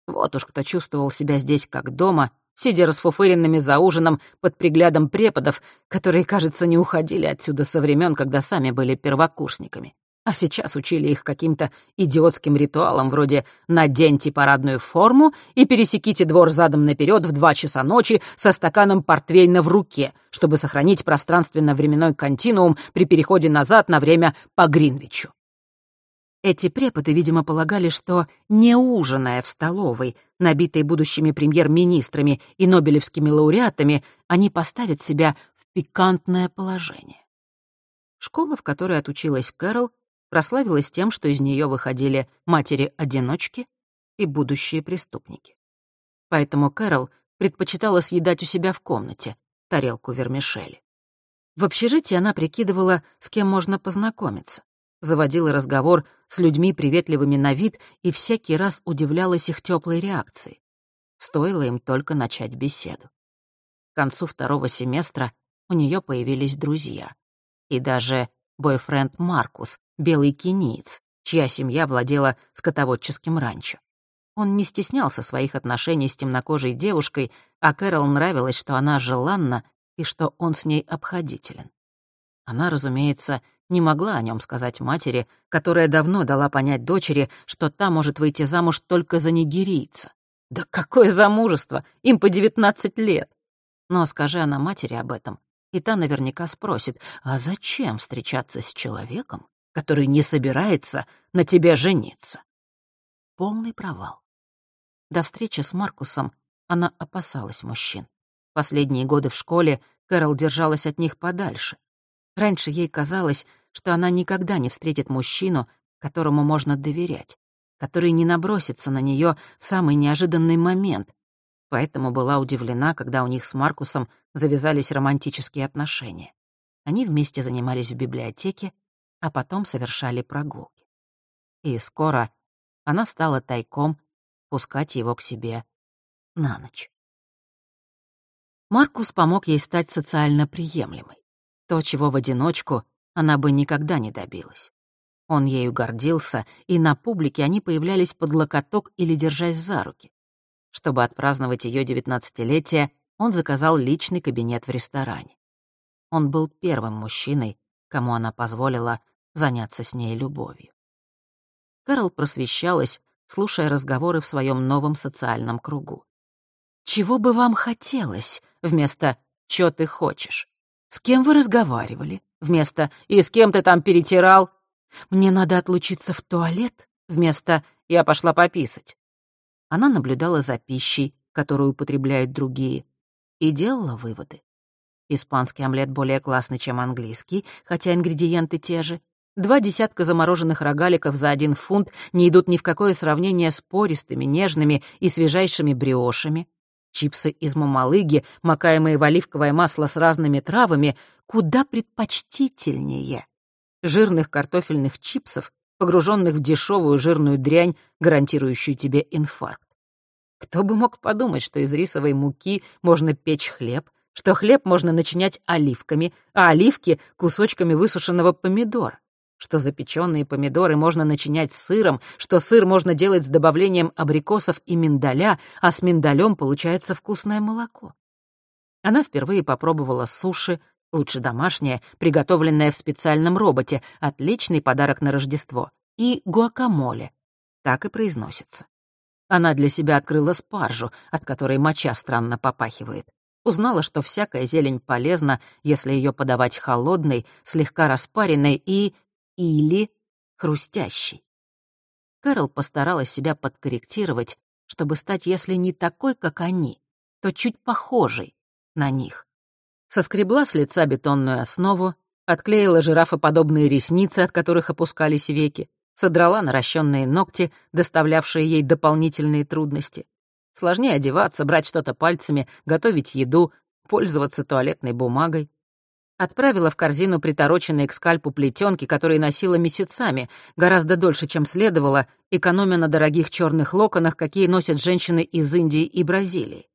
[SPEAKER 1] Вот уж кто чувствовал себя здесь как дома, сидя расфуфыренными за ужином под приглядом преподов, которые, кажется, не уходили отсюда со времен, когда сами были первокурсниками а сейчас учили их каким-то идиотским ритуалам вроде «наденьте парадную форму и пересеките двор задом наперед в два часа ночи со стаканом портвейна в руке, чтобы сохранить пространственно-временной континуум при переходе назад на время по Гринвичу». Эти преподы, видимо, полагали, что, не ужиная в столовой, набитой будущими премьер-министрами и нобелевскими лауреатами, они поставят себя в пикантное положение. Школа, в которой отучилась Кэрол, прославилась тем, что из нее выходили матери-одиночки и будущие преступники. Поэтому Кэрол предпочитала съедать у себя в комнате тарелку вермишели. В общежитии она прикидывала, с кем можно познакомиться, заводила разговор с людьми приветливыми на вид и всякий раз удивлялась их теплой реакции. Стоило им только начать беседу. К концу второго семестра у нее появились друзья. И даже бойфренд Маркус, белый кениец, чья семья владела скотоводческим ранчо. Он не стеснялся своих отношений с темнокожей девушкой, а Кэрол нравилось, что она желанна и что он с ней обходителен. Она, разумеется, не могла о нем сказать матери, которая давно дала понять дочери, что та может выйти замуж только за нигерийца. Да какое замужество! Им по девятнадцать лет! Но скажи она матери об этом, и та наверняка спросит, а зачем встречаться с человеком, который не собирается на тебе жениться? Полный провал. До встречи с Маркусом она опасалась мужчин. Последние годы в школе Кэрол держалась от них подальше. Раньше ей казалось, что она никогда не встретит мужчину, которому можно доверять, который не набросится на нее в самый неожиданный момент, поэтому была удивлена, когда у них с Маркусом завязались романтические отношения. Они вместе занимались в библиотеке, а потом совершали прогулки. И скоро она стала тайком пускать его к себе на ночь. Маркус помог ей стать социально приемлемой. То, чего в одиночку она бы никогда не добилась. Он ею гордился, и на публике они появлялись под локоток или держась за руки. Чтобы отпраздновать ее девятнадцатилетие, он заказал личный кабинет в ресторане. Он был первым мужчиной, кому она позволила заняться с ней любовью. Кэрол просвещалась, слушая разговоры в своем новом социальном кругу. «Чего бы вам хотелось?» вместо «чё ты хочешь?» «С кем вы разговаривали?» вместо «и с кем ты там перетирал?» «Мне надо отлучиться в туалет?» вместо «я пошла пописать». Она наблюдала за пищей, которую употребляют другие, и делала выводы. Испанский омлет более классный, чем английский, хотя ингредиенты те же. Два десятка замороженных рогаликов за один фунт не идут ни в какое сравнение с пористыми, нежными и свежайшими бриошами. Чипсы из мамалыги, макаемые в оливковое масло с разными травами, куда предпочтительнее. Жирных картофельных чипсов, погруженных в дешевую жирную дрянь, гарантирующую тебе инфаркт. Кто бы мог подумать, что из рисовой муки можно печь хлеб, что хлеб можно начинять оливками, а оливки — кусочками высушенного помидора, что запеченные помидоры можно начинять сыром, что сыр можно делать с добавлением абрикосов и миндаля, а с миндалем получается вкусное молоко. Она впервые попробовала суши, лучше домашнее, приготовленное в специальном роботе, отличный подарок на Рождество, и гуакамоле. Так и произносится. Она для себя открыла спаржу, от которой моча странно попахивает. Узнала, что всякая зелень полезна, если ее подавать холодной, слегка распаренной и... или хрустящей. Кэрол постаралась себя подкорректировать, чтобы стать, если не такой, как они, то чуть похожей на них. Соскребла с лица бетонную основу, отклеила жирафоподобные ресницы, от которых опускались веки, содрала наращенные ногти, доставлявшие ей дополнительные трудности. Сложнее одеваться, брать что-то пальцами, готовить еду, пользоваться туалетной бумагой. Отправила в корзину притороченные к скальпу плетенки, которые носила месяцами, гораздо дольше, чем следовало, экономя на дорогих черных локонах, какие носят женщины из Индии и Бразилии.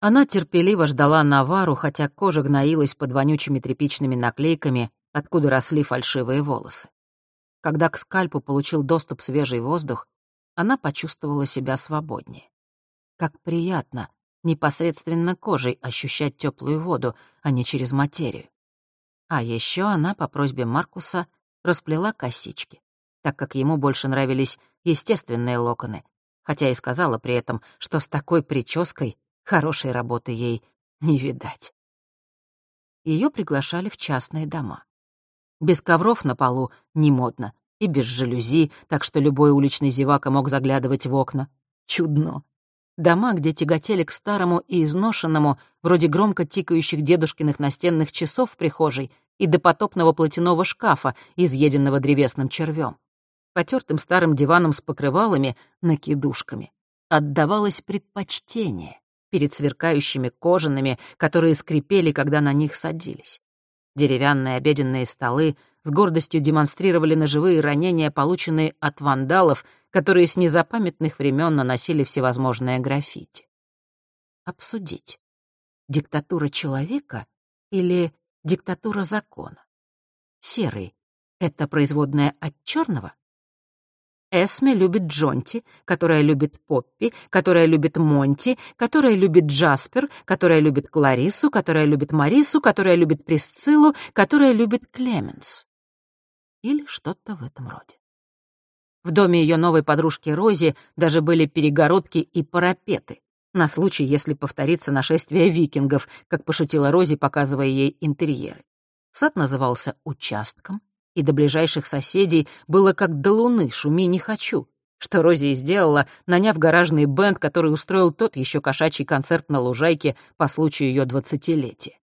[SPEAKER 1] Она терпеливо ждала Навару, хотя кожа гноилась под вонючими тряпичными наклейками, откуда росли фальшивые волосы. Когда к скальпу получил доступ свежий воздух, она почувствовала себя свободнее. Как приятно непосредственно кожей ощущать теплую воду, а не через материю. А еще она по просьбе Маркуса расплела косички, так как ему больше нравились естественные локоны, хотя и сказала при этом, что с такой прической хорошей работы ей не видать. Ее приглашали в частные дома. Без ковров на полу не модно, и без жалюзи, так что любой уличный зевака мог заглядывать в окна. Чудно. Дома, где тяготели к старому и изношенному, вроде громко тикающих дедушкиных настенных часов в прихожей и допотопного платяного шкафа, изъеденного древесным червем. Потертым старым диваном с покрывалами, накидушками. Отдавалось предпочтение перед сверкающими кожаными, которые скрипели, когда на них садились. Деревянные обеденные столы с гордостью демонстрировали ножевые ранения, полученные от вандалов, которые с незапамятных времен наносили всевозможное граффити. Обсудить. Диктатура человека или диктатура закона? Серый — это производная от черного? Эсме любит Джонти, которая любит Поппи, которая любит Монти, которая любит Джаспер, которая любит Кларису, которая любит Марису, которая любит Присциллу, которая любит Клеменс. Или что-то в этом роде. В доме ее новой подружки Рози даже были перегородки и парапеты, на случай, если повторится нашествие викингов, как пошутила Рози, показывая ей интерьеры. Сад назывался участком, и до ближайших соседей было как до луны, шуми не хочу, что Рози и сделала, наняв гаражный бенд, который устроил тот еще кошачий концерт на лужайке по случаю ее двадцатилетия.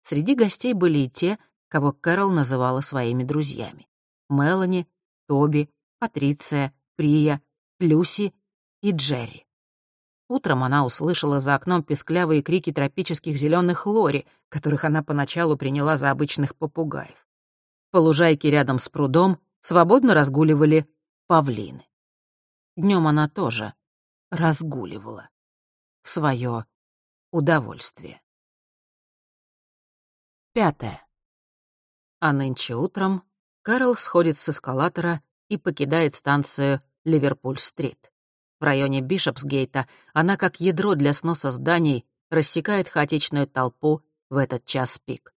[SPEAKER 1] Среди гостей были и те, кого Кэрол называла своими друзьями. Мелани, Тоби, Патриция, Прия, Люси и Джерри. Утром она услышала за окном песклявые крики тропических зеленых лори, которых она поначалу приняла за обычных попугаев. По лужайке рядом с прудом свободно разгуливали павлины. Днем она тоже разгуливала в свое удовольствие. Пятое. А нынче утром Кэрол сходит с эскалатора и покидает станцию Ливерпуль-стрит. В районе Бишопсгейта она, как ядро для сноса зданий, рассекает хаотичную толпу в этот час пик.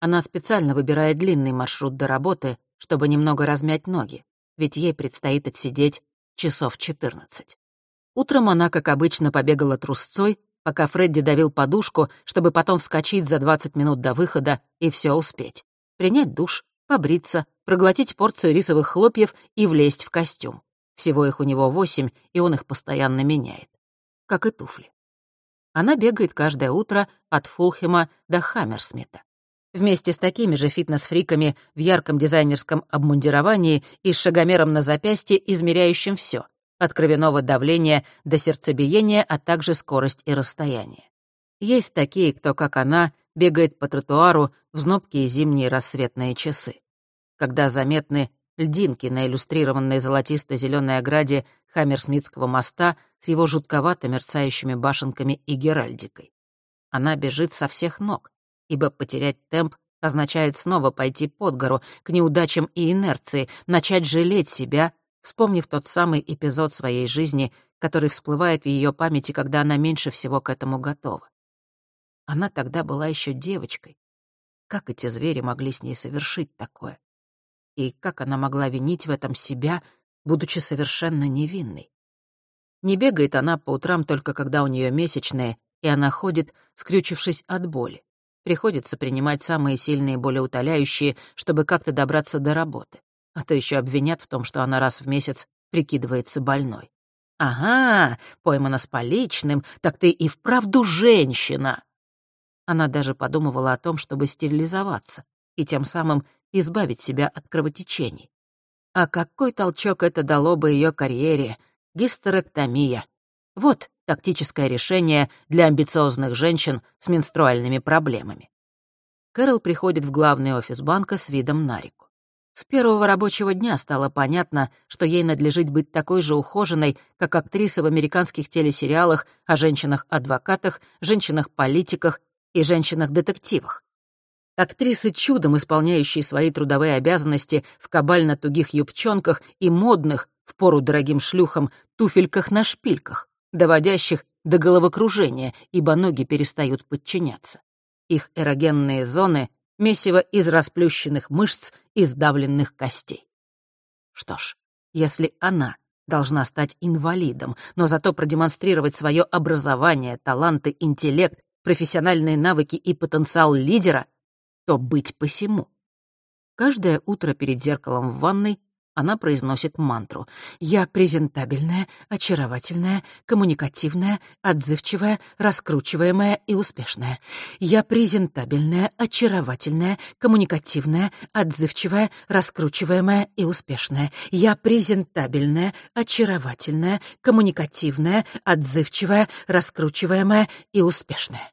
[SPEAKER 1] Она специально выбирает длинный маршрут до работы, чтобы немного размять ноги, ведь ей предстоит отсидеть часов 14. Утром она, как обычно, побегала трусцой, пока Фредди давил подушку, чтобы потом вскочить за 20 минут до выхода и все успеть. Принять душ, побриться, проглотить порцию рисовых хлопьев и влезть в костюм. Всего их у него восемь, и он их постоянно меняет. Как и туфли. Она бегает каждое утро от Фулхема до Хаммерсмита вместе с такими же фитнес-фриками в ярком дизайнерском обмундировании и с шагомером на запястье, измеряющим все от кровяного давления до сердцебиения, а также скорость и расстояние. Есть такие, кто, как она, бегает по тротуару в знобкие зимние рассветные часы. Когда заметны льдинки на иллюстрированной золотисто-зеленой ограде Хаммерсмитского моста с его жутковато мерцающими башенками и геральдикой. Она бежит со всех ног, ибо потерять темп означает снова пойти под гору, к неудачам и инерции, начать жалеть себя, вспомнив тот самый эпизод своей жизни, который всплывает в ее памяти, когда она меньше всего к этому готова. Она тогда была еще девочкой. Как эти звери могли с ней совершить такое? И как она могла винить в этом себя, будучи совершенно невинной? Не бегает она по утрам только когда у нее месячные, и она ходит, скрючившись от боли. Приходится принимать самые сильные болеутоляющие, чтобы как-то добраться до работы. А то еще обвинят в том, что она раз в месяц прикидывается больной. «Ага, поймана с поличным, так ты и вправду женщина!» Она даже подумывала о том, чтобы стерилизоваться и тем самым избавить себя от кровотечений. А какой толчок это дало бы ее карьере? Гистерэктомия. Вот тактическое решение для амбициозных женщин с менструальными проблемами. Кэрол приходит в главный офис банка с видом на реку. С первого рабочего дня стало понятно, что ей надлежит быть такой же ухоженной, как актриса в американских телесериалах о женщинах-адвокатах, женщинах-политиках и женщинах-детективах. Актрисы, чудом исполняющие свои трудовые обязанности в кабально-тугих юбчонках и модных, в пору дорогим шлюхам, туфельках на шпильках, доводящих до головокружения, ибо ноги перестают подчиняться. Их эрогенные зоны — месиво из расплющенных мышц и сдавленных костей. Что ж, если она должна стать инвалидом, но зато продемонстрировать свое образование, таланты, интеллект, профессиональные навыки и потенциал лидера — то быть посему. Каждое утро перед зеркалом в ванной она произносит мантру. «Я презентабельная, очаровательная, коммуникативная, отзывчивая, раскручиваемая и успешная. Я презентабельная, очаровательная, коммуникативная, отзывчивая, раскручиваемая и успешная. Я презентабельная, очаровательная, коммуникативная, отзывчивая, раскручиваемая и успешная».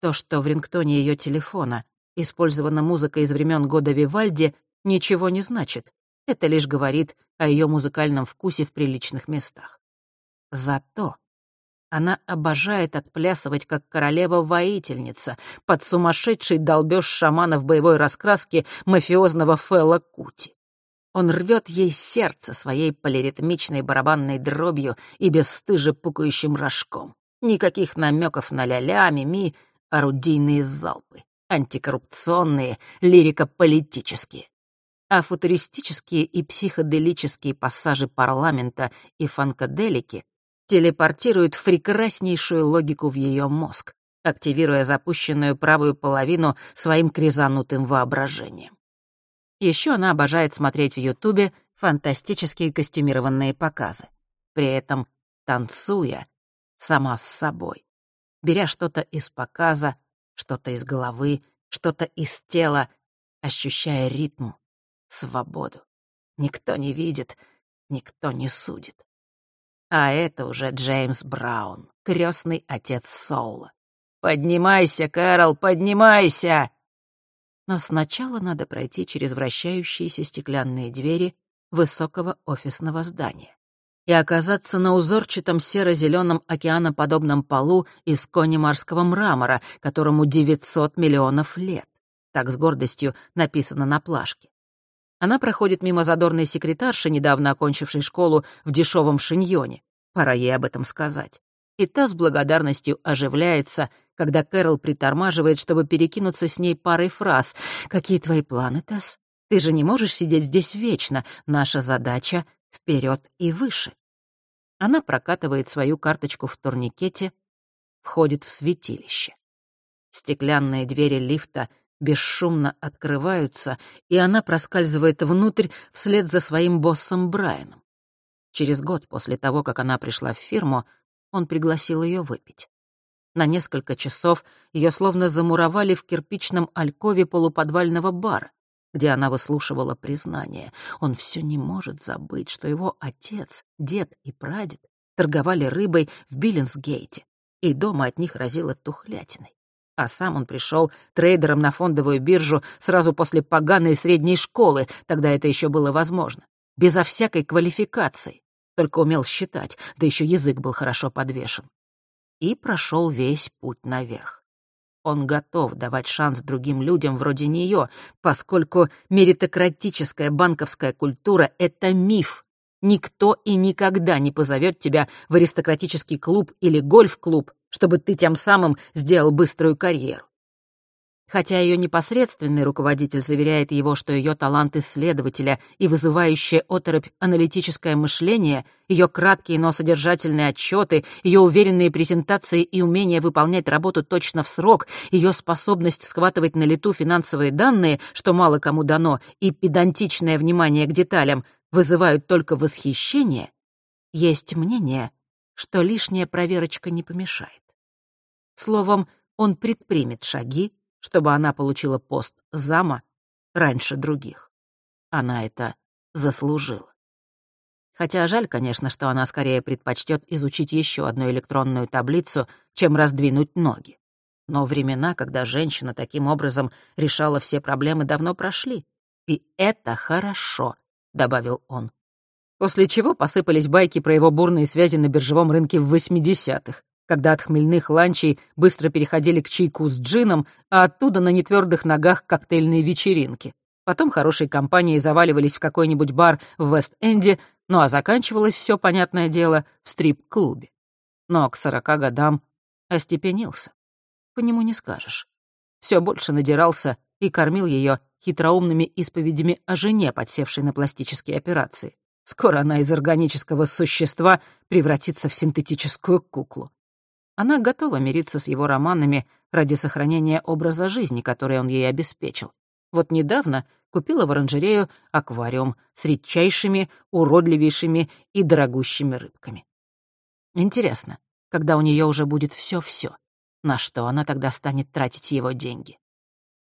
[SPEAKER 1] То, что в рингтоне ее телефона использована музыка из времен года Вивальди, ничего не значит. Это лишь говорит о ее музыкальном вкусе в приличных местах. Зато она обожает отплясывать, как королева-воительница, под сумасшедший долбеж шаманов боевой раскраски мафиозного Фэлла Кути. Он рвет ей сердце своей полиритмичной барабанной дробью и бесстыже пукающим рожком. Никаких намеков на ля-ля, мими, орудийные залпы антикоррупционные, лирико-политические. А футуристические и психоделические пассажи парламента и фанкаделики телепортируют в прекраснейшую логику в ее мозг, активируя запущенную правую половину своим кризанутым воображением. Еще она обожает смотреть в Ютубе фантастические костюмированные показы, при этом танцуя сама с собой, беря что-то из показа, что-то из головы, что-то из тела, ощущая ритм, свободу. Никто не видит, никто не судит. А это уже Джеймс Браун, крестный отец Соула. «Поднимайся, Кэрол, поднимайся!» Но сначала надо пройти через вращающиеся стеклянные двери высокого офисного здания и оказаться на узорчатом серо-зеленом океаноподобном полу из конемарского мрамора, которому 900 миллионов лет. Так с гордостью написано на плашке. Она проходит мимо задорной секретарши, недавно окончившей школу в дешевом шиньоне. Пора ей об этом сказать. И та с благодарностью оживляется, когда Кэрол притормаживает, чтобы перекинуться с ней парой фраз. «Какие твои планы, Тесс? Ты же не можешь сидеть здесь вечно. Наша задача вперед и выше. Она прокатывает свою карточку в турникете, входит в святилище. Стеклянные двери лифта бесшумно открываются, и она проскальзывает внутрь вслед за своим боссом Брайаном. Через год после того, как она пришла в фирму, он пригласил ее выпить. На несколько часов ее словно замуровали в кирпичном алькове полуподвального бара где она выслушивала признание. Он все не может забыть, что его отец, дед и прадед торговали рыбой в Биллинсгейте, и дома от них разило тухлятиной. А сам он пришел трейдером на фондовую биржу сразу после поганой средней школы, тогда это еще было возможно, безо всякой квалификации, только умел считать, да еще язык был хорошо подвешен. И прошел весь путь наверх. Он готов давать шанс другим людям вроде нее, поскольку меритократическая банковская культура — это миф. Никто и никогда не позовет тебя в аристократический клуб или гольф-клуб, чтобы ты тем самым сделал быструю карьеру. Хотя ее непосредственный руководитель заверяет его, что ее талант исследователя и вызывающее оторопь аналитическое мышление, ее краткие, но содержательные отчеты, ее уверенные презентации и умение выполнять работу точно в срок, ее способность схватывать на лету финансовые данные, что мало кому дано, и педантичное внимание к деталям вызывают только восхищение, есть мнение, что лишняя проверочка не помешает. Словом, он предпримет шаги, чтобы она получила пост зама раньше других. Она это заслужила. Хотя жаль, конечно, что она скорее предпочтет изучить еще одну электронную таблицу, чем раздвинуть ноги. Но времена, когда женщина таким образом решала все проблемы, давно прошли. И это хорошо, — добавил он. После чего посыпались байки про его бурные связи на биржевом рынке в 80-х, когда от хмельных ланчей быстро переходили к чайку с джином, а оттуда на нетвердых ногах коктейльные вечеринки. Потом хорошие компании заваливались в какой-нибудь бар в Вест-Энде, ну а заканчивалось все, понятное дело, в стрип-клубе. Но к сорока годам остепенился. По нему не скажешь. Все больше надирался и кормил ее хитроумными исповедями о жене, подсевшей на пластические операции. Скоро она из органического существа превратится в синтетическую куклу. Она готова мириться с его романами ради сохранения образа жизни, который он ей обеспечил. Вот недавно купила в оранжерею аквариум с редчайшими, уродливейшими и дорогущими рыбками. Интересно, когда у нее уже будет все-все, на что она тогда станет тратить его деньги?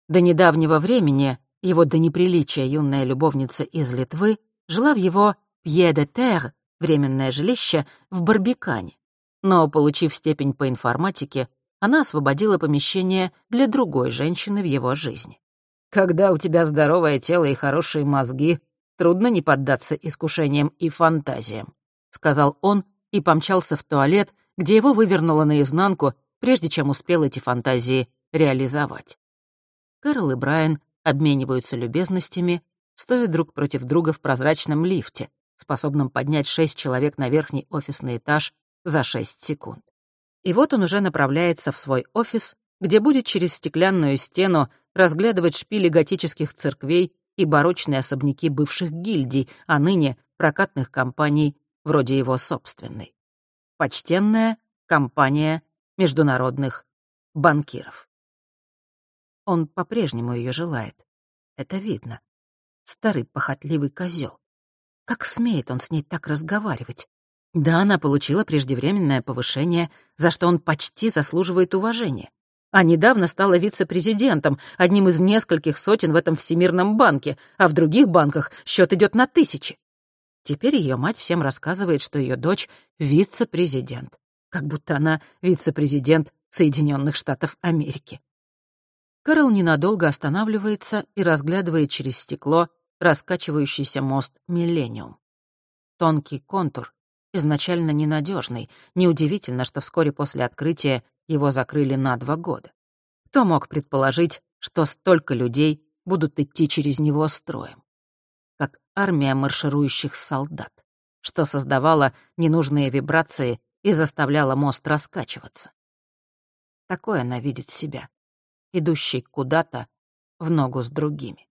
[SPEAKER 1] До недавнего времени его до неприличия юная любовница из Литвы жила в его пье-де-терр, временное жилище, в Барбикане. Но, получив степень по информатике, она освободила помещение для другой женщины в его жизни. Когда у тебя здоровое тело и хорошие мозги, трудно не поддаться искушениям и фантазиям», — сказал он и помчался в туалет, где его вывернуло наизнанку, прежде чем успел эти фантазии реализовать. Кэрол и Брайан обмениваются любезностями, стоя друг против друга в прозрачном лифте, способном поднять шесть человек на верхний офисный этаж за шесть секунд. И вот он уже направляется в свой офис, где будет через стеклянную стену разглядывать шпили готических церквей и барочные особняки бывших гильдий, а ныне прокатных компаний вроде его собственной. Почтенная компания международных банкиров. Он по-прежнему ее желает. Это видно. Старый похотливый козел. Как смеет он с ней так разговаривать? Да, она получила преждевременное повышение, за что он почти заслуживает уважения а недавно стала вице-президентом, одним из нескольких сотен в этом Всемирном банке, а в других банках счет идет на тысячи. Теперь ее мать всем рассказывает, что ее дочь — вице-президент, как будто она вице-президент Соединенных Штатов Америки. Кэрол ненадолго останавливается и разглядывает через стекло раскачивающийся мост «Миллениум». Тонкий контур, изначально ненадежный. Неудивительно, что вскоре после открытия его закрыли на два года. Кто мог предположить, что столько людей будут идти через него строем? Как армия марширующих солдат, что создавало ненужные вибрации и заставляло мост раскачиваться. Такое она видит себя, идущей куда-то в ногу с другими.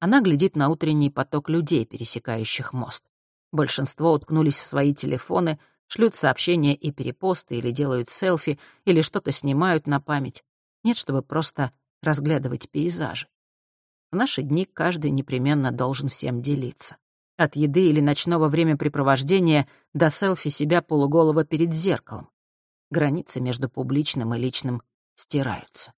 [SPEAKER 1] Она глядит на утренний поток людей, пересекающих мост. Большинство уткнулись в свои телефоны, шлют сообщения и перепосты, или делают селфи, или что-то снимают на память. Нет, чтобы просто разглядывать пейзажи. В наши дни каждый непременно должен всем делиться. От еды или ночного времяпрепровождения до селфи себя полуголого перед зеркалом. Границы между публичным и личным стираются.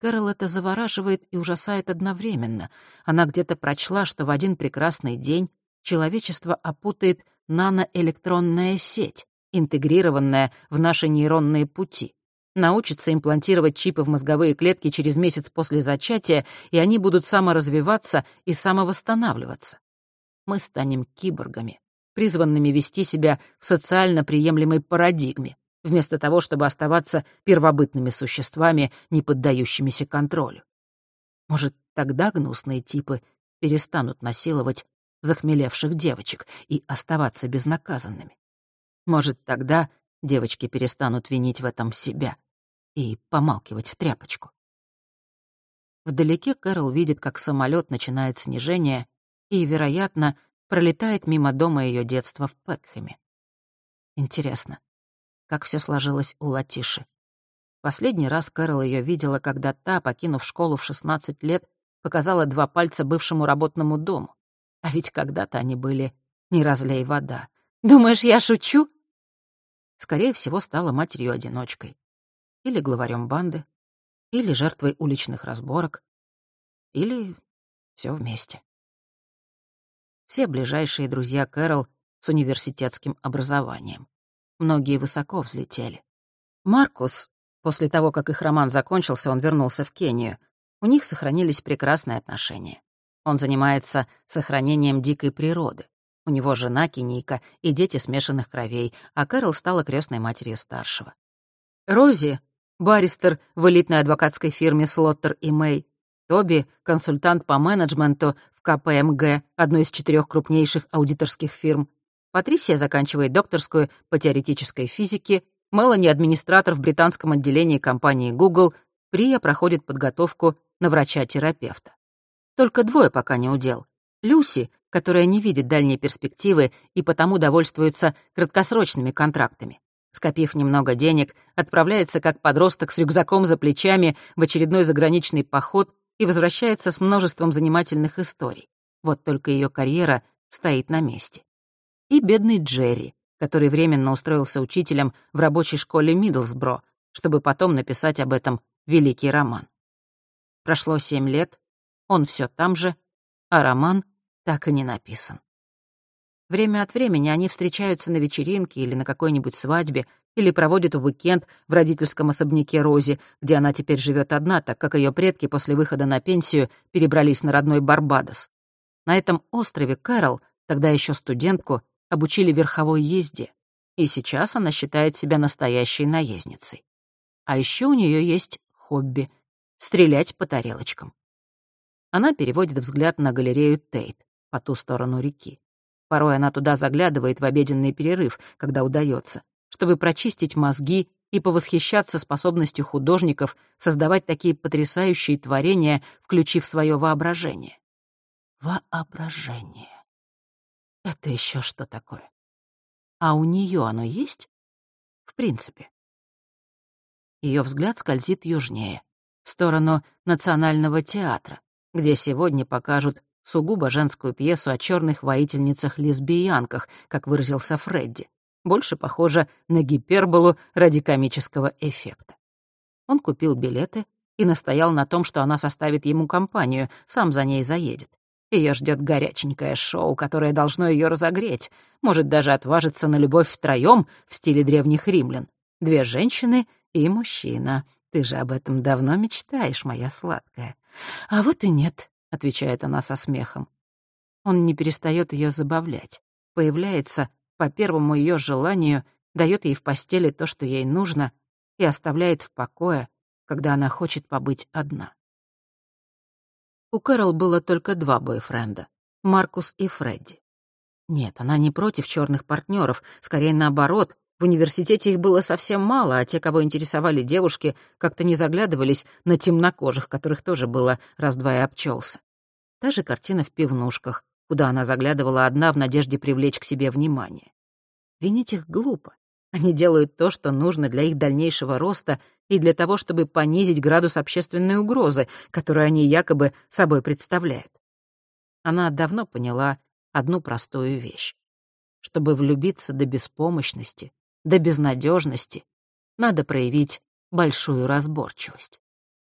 [SPEAKER 1] Кэрол это завораживает и ужасает одновременно. Она где-то прочла, что в один прекрасный день человечество опутает наноэлектронная сеть, интегрированная в наши нейронные пути. Научится имплантировать чипы в мозговые клетки через месяц после зачатия, и они будут саморазвиваться и самовосстанавливаться. Мы станем киборгами, призванными вести себя в социально приемлемой парадигме, вместо того, чтобы оставаться первобытными существами, не поддающимися контролю. Может, тогда гнусные типы перестанут насиловать захмелевших девочек и оставаться безнаказанными. Может, тогда девочки перестанут винить в этом себя и помалкивать в тряпочку. Вдалеке Кэрол видит, как самолет начинает снижение и, вероятно, пролетает мимо дома ее детства в Пекхэме. Интересно, как все сложилось у Латиши. Последний раз Кэрол ее видела, когда та, покинув школу в 16 лет, показала два пальца бывшему работному дому. А ведь когда-то они были «не разлей вода». Думаешь, я шучу? Скорее всего, стала матерью-одиночкой. Или главарем банды. Или жертвой уличных разборок. Или все вместе. все ближайшие друзья Кэрол с университетским образованием. Многие высоко взлетели. Маркус, после того, как их роман закончился, он вернулся в Кению. У них сохранились прекрасные отношения. Он занимается сохранением дикой природы. У него жена кенийка и дети смешанных кровей, а Кэрол стала крестной матерью старшего. Рози, баристер в элитной адвокатской фирме Слоттер и Мэй, Тоби — консультант по менеджменту в КПМГ, одной из четырех крупнейших аудиторских фирм. Патрисия заканчивает докторскую по теоретической физике, Мелани — администратор в британском отделении компании Google, Прия проходит подготовку на врача-терапевта. Только двое пока не удел. Люси, которая не видит дальней перспективы и потому довольствуется краткосрочными контрактами. Скопив немного денег, отправляется как подросток с рюкзаком за плечами в очередной заграничный поход и возвращается с множеством занимательных историй. Вот только ее карьера стоит на месте. И бедный Джерри, который временно устроился учителем в рабочей школе Миддлсбро, чтобы потом написать об этом великий роман. Прошло семь лет, он все там же, а роман так и не написан. Время от времени они встречаются на вечеринке или на какой-нибудь свадьбе, или проводят уикенд в родительском особняке Рози, где она теперь живет одна, так как ее предки после выхода на пенсию перебрались на родной Барбадос. На этом острове Кэрол, тогда еще студентку, обучили верховой езде, и сейчас она считает себя настоящей наездницей. А еще у нее есть хобби — стрелять по тарелочкам. Она переводит взгляд на галерею Тейт по ту сторону реки. Порой она туда заглядывает в обеденный перерыв, когда удается, чтобы прочистить мозги и повосхищаться способностью художников создавать такие потрясающие творения, включив свое воображение. Воображение. Это еще что такое? А у нее оно есть? В принципе. Ее взгляд скользит южнее, в сторону Национального театра, где сегодня покажут сугубо женскую пьесу о черных воительницах-лесбиянках, как выразился Фредди больше похожа на гиперболу ради комического эффекта. Он купил билеты и настоял на том, что она составит ему компанию, сам за ней заедет. Ее ждет горяченькое шоу, которое должно ее разогреть, может даже отважиться на любовь втроем в стиле древних римлян. Две женщины и мужчина. Ты же об этом давно мечтаешь, моя сладкая. А вот и нет, отвечает она со смехом. Он не перестает ее забавлять. Появляется по первому ее желанию дает ей в постели то, что ей нужно, и оставляет в покое, когда она хочет побыть одна. У Кэрол было только два бойфренда — Маркус и Фредди. Нет, она не против черных партнеров, скорее наоборот. В университете их было совсем мало, а те, кого интересовали девушки, как-то не заглядывались на темнокожих, которых тоже было раз-два и обчелся. Та же картина в пивнушках куда она заглядывала одна в надежде привлечь к себе внимание. Винить их глупо. Они делают то, что нужно для их дальнейшего роста и для того, чтобы понизить градус общественной угрозы, которую они якобы собой представляют. Она давно поняла одну простую вещь. Чтобы влюбиться до беспомощности, до безнадежности, надо проявить большую разборчивость.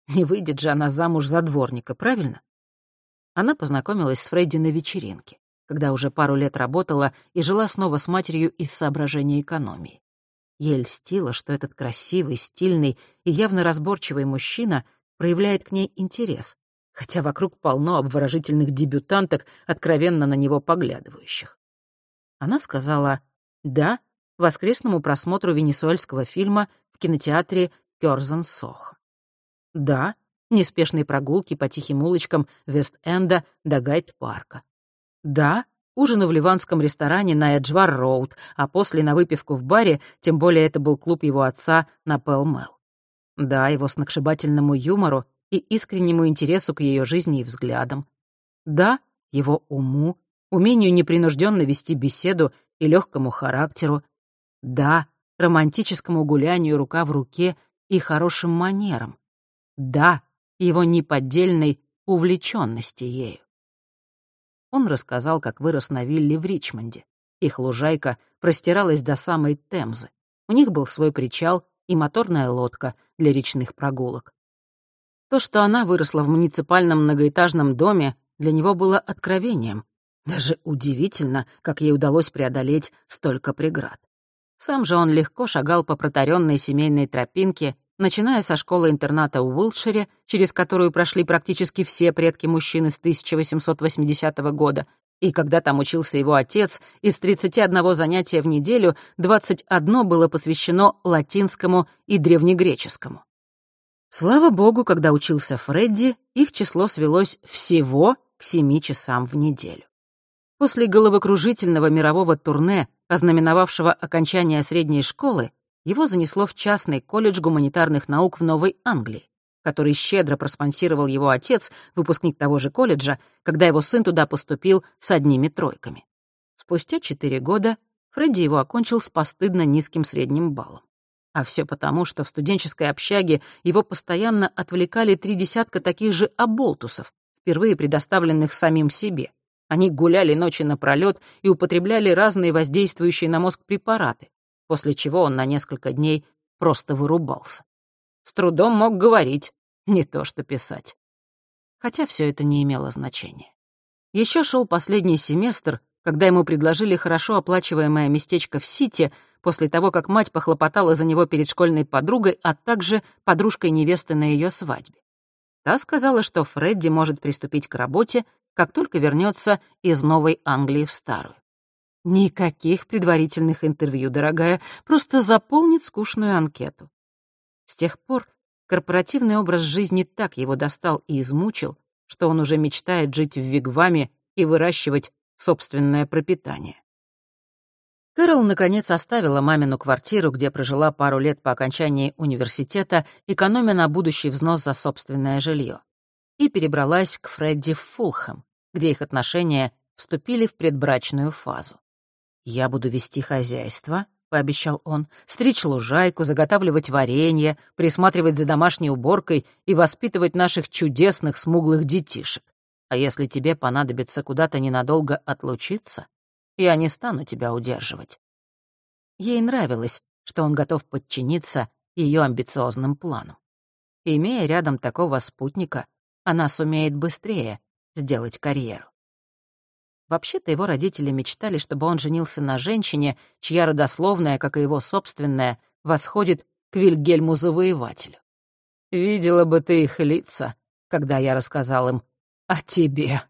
[SPEAKER 1] Не выйдет же она замуж за дворника, правильно? Она познакомилась с Фредди на вечеринке, когда уже пару лет работала и жила снова с матерью из соображения экономии. Ей льстило, что этот красивый, стильный и явно разборчивый мужчина проявляет к ней интерес, хотя вокруг полно обворожительных дебютанток, откровенно на него поглядывающих. Она сказала «да» воскресному просмотру венесуэльского фильма в кинотеатре Кёрзен Сохо. «Да» неспешной прогулки по тихим улочкам Вест-Энда до Гайд-парка. Да, ужину в ливанском ресторане на Эджвар-Роуд, а после на выпивку в баре, тем более это был клуб его отца на Пэлмэл. Да, его сногсшибательному юмору и искреннему интересу к ее жизни и взглядам. Да, его уму, умению непринужденно вести беседу и легкому характеру. Да, романтическому гулянию рука в руке и хорошим манерам. Да, его неподдельной увлеченности ею. Он рассказал, как вырос на вилле в Ричмонде. Их лужайка простиралась до самой Темзы. У них был свой причал и моторная лодка для речных прогулок. То, что она выросла в муниципальном многоэтажном доме, для него было откровением. Даже удивительно, как ей удалось преодолеть столько преград. Сам же он легко шагал по протаренной семейной тропинке, начиная со школы-интерната в Уилтшире, через которую прошли практически все предки мужчины с 1880 года, и когда там учился его отец, из 31 занятия в неделю 21 было посвящено латинскому и древнегреческому. Слава богу, когда учился Фредди, их число свелось всего к 7 часам в неделю. После головокружительного мирового турне, ознаменовавшего окончание средней школы, его занесло в частный колледж гуманитарных наук в Новой Англии который щедро проспонсировал его отец, выпускник того же колледжа, когда его сын туда поступил с одними тройками. Спустя четыре года Фредди его окончил с постыдно низким средним баллом. А все потому, что в студенческой общаге его постоянно отвлекали три десятка таких же оболтусов, впервые предоставленных самим себе. Они гуляли ночи напролёт и употребляли разные воздействующие на мозг препараты, после чего он на несколько дней просто вырубался с трудом мог говорить, не то что писать. Хотя все это не имело значения. Еще шел последний семестр, когда ему предложили хорошо оплачиваемое местечко в Сити после того, как мать похлопотала за него перед школьной подругой, а также подружкой невесты на ее свадьбе. Та сказала, что Фредди может приступить к работе, как только вернется из Новой Англии в Старую. Никаких предварительных интервью, дорогая, просто заполнит скучную анкету. С тех пор корпоративный образ жизни так его достал и измучил, что он уже мечтает жить в вигваме и выращивать собственное пропитание. Кэрол, наконец, оставила мамину квартиру, где прожила пару лет по окончании университета, экономя на будущий взнос за собственное жилье, и перебралась к Фредди в Фулхэм, где их отношения вступили в предбрачную фазу. «Я буду вести хозяйство, — пообещал он, — «стричь лужайку, заготавливать варенье, присматривать за домашней уборкой и воспитывать наших чудесных смуглых детишек. А если тебе понадобится куда-то ненадолго отлучиться, я не стану тебя удерживать». Ей нравилось, что он готов подчиниться ее амбициозным плану. Имея рядом такого спутника, она сумеет быстрее сделать карьеру. Вообще-то его родители мечтали, чтобы он женился на женщине, чья родословная, как и его собственная, восходит к Вильгельму Завоевателю. Видела бы ты их лица, когда я рассказал им о тебе.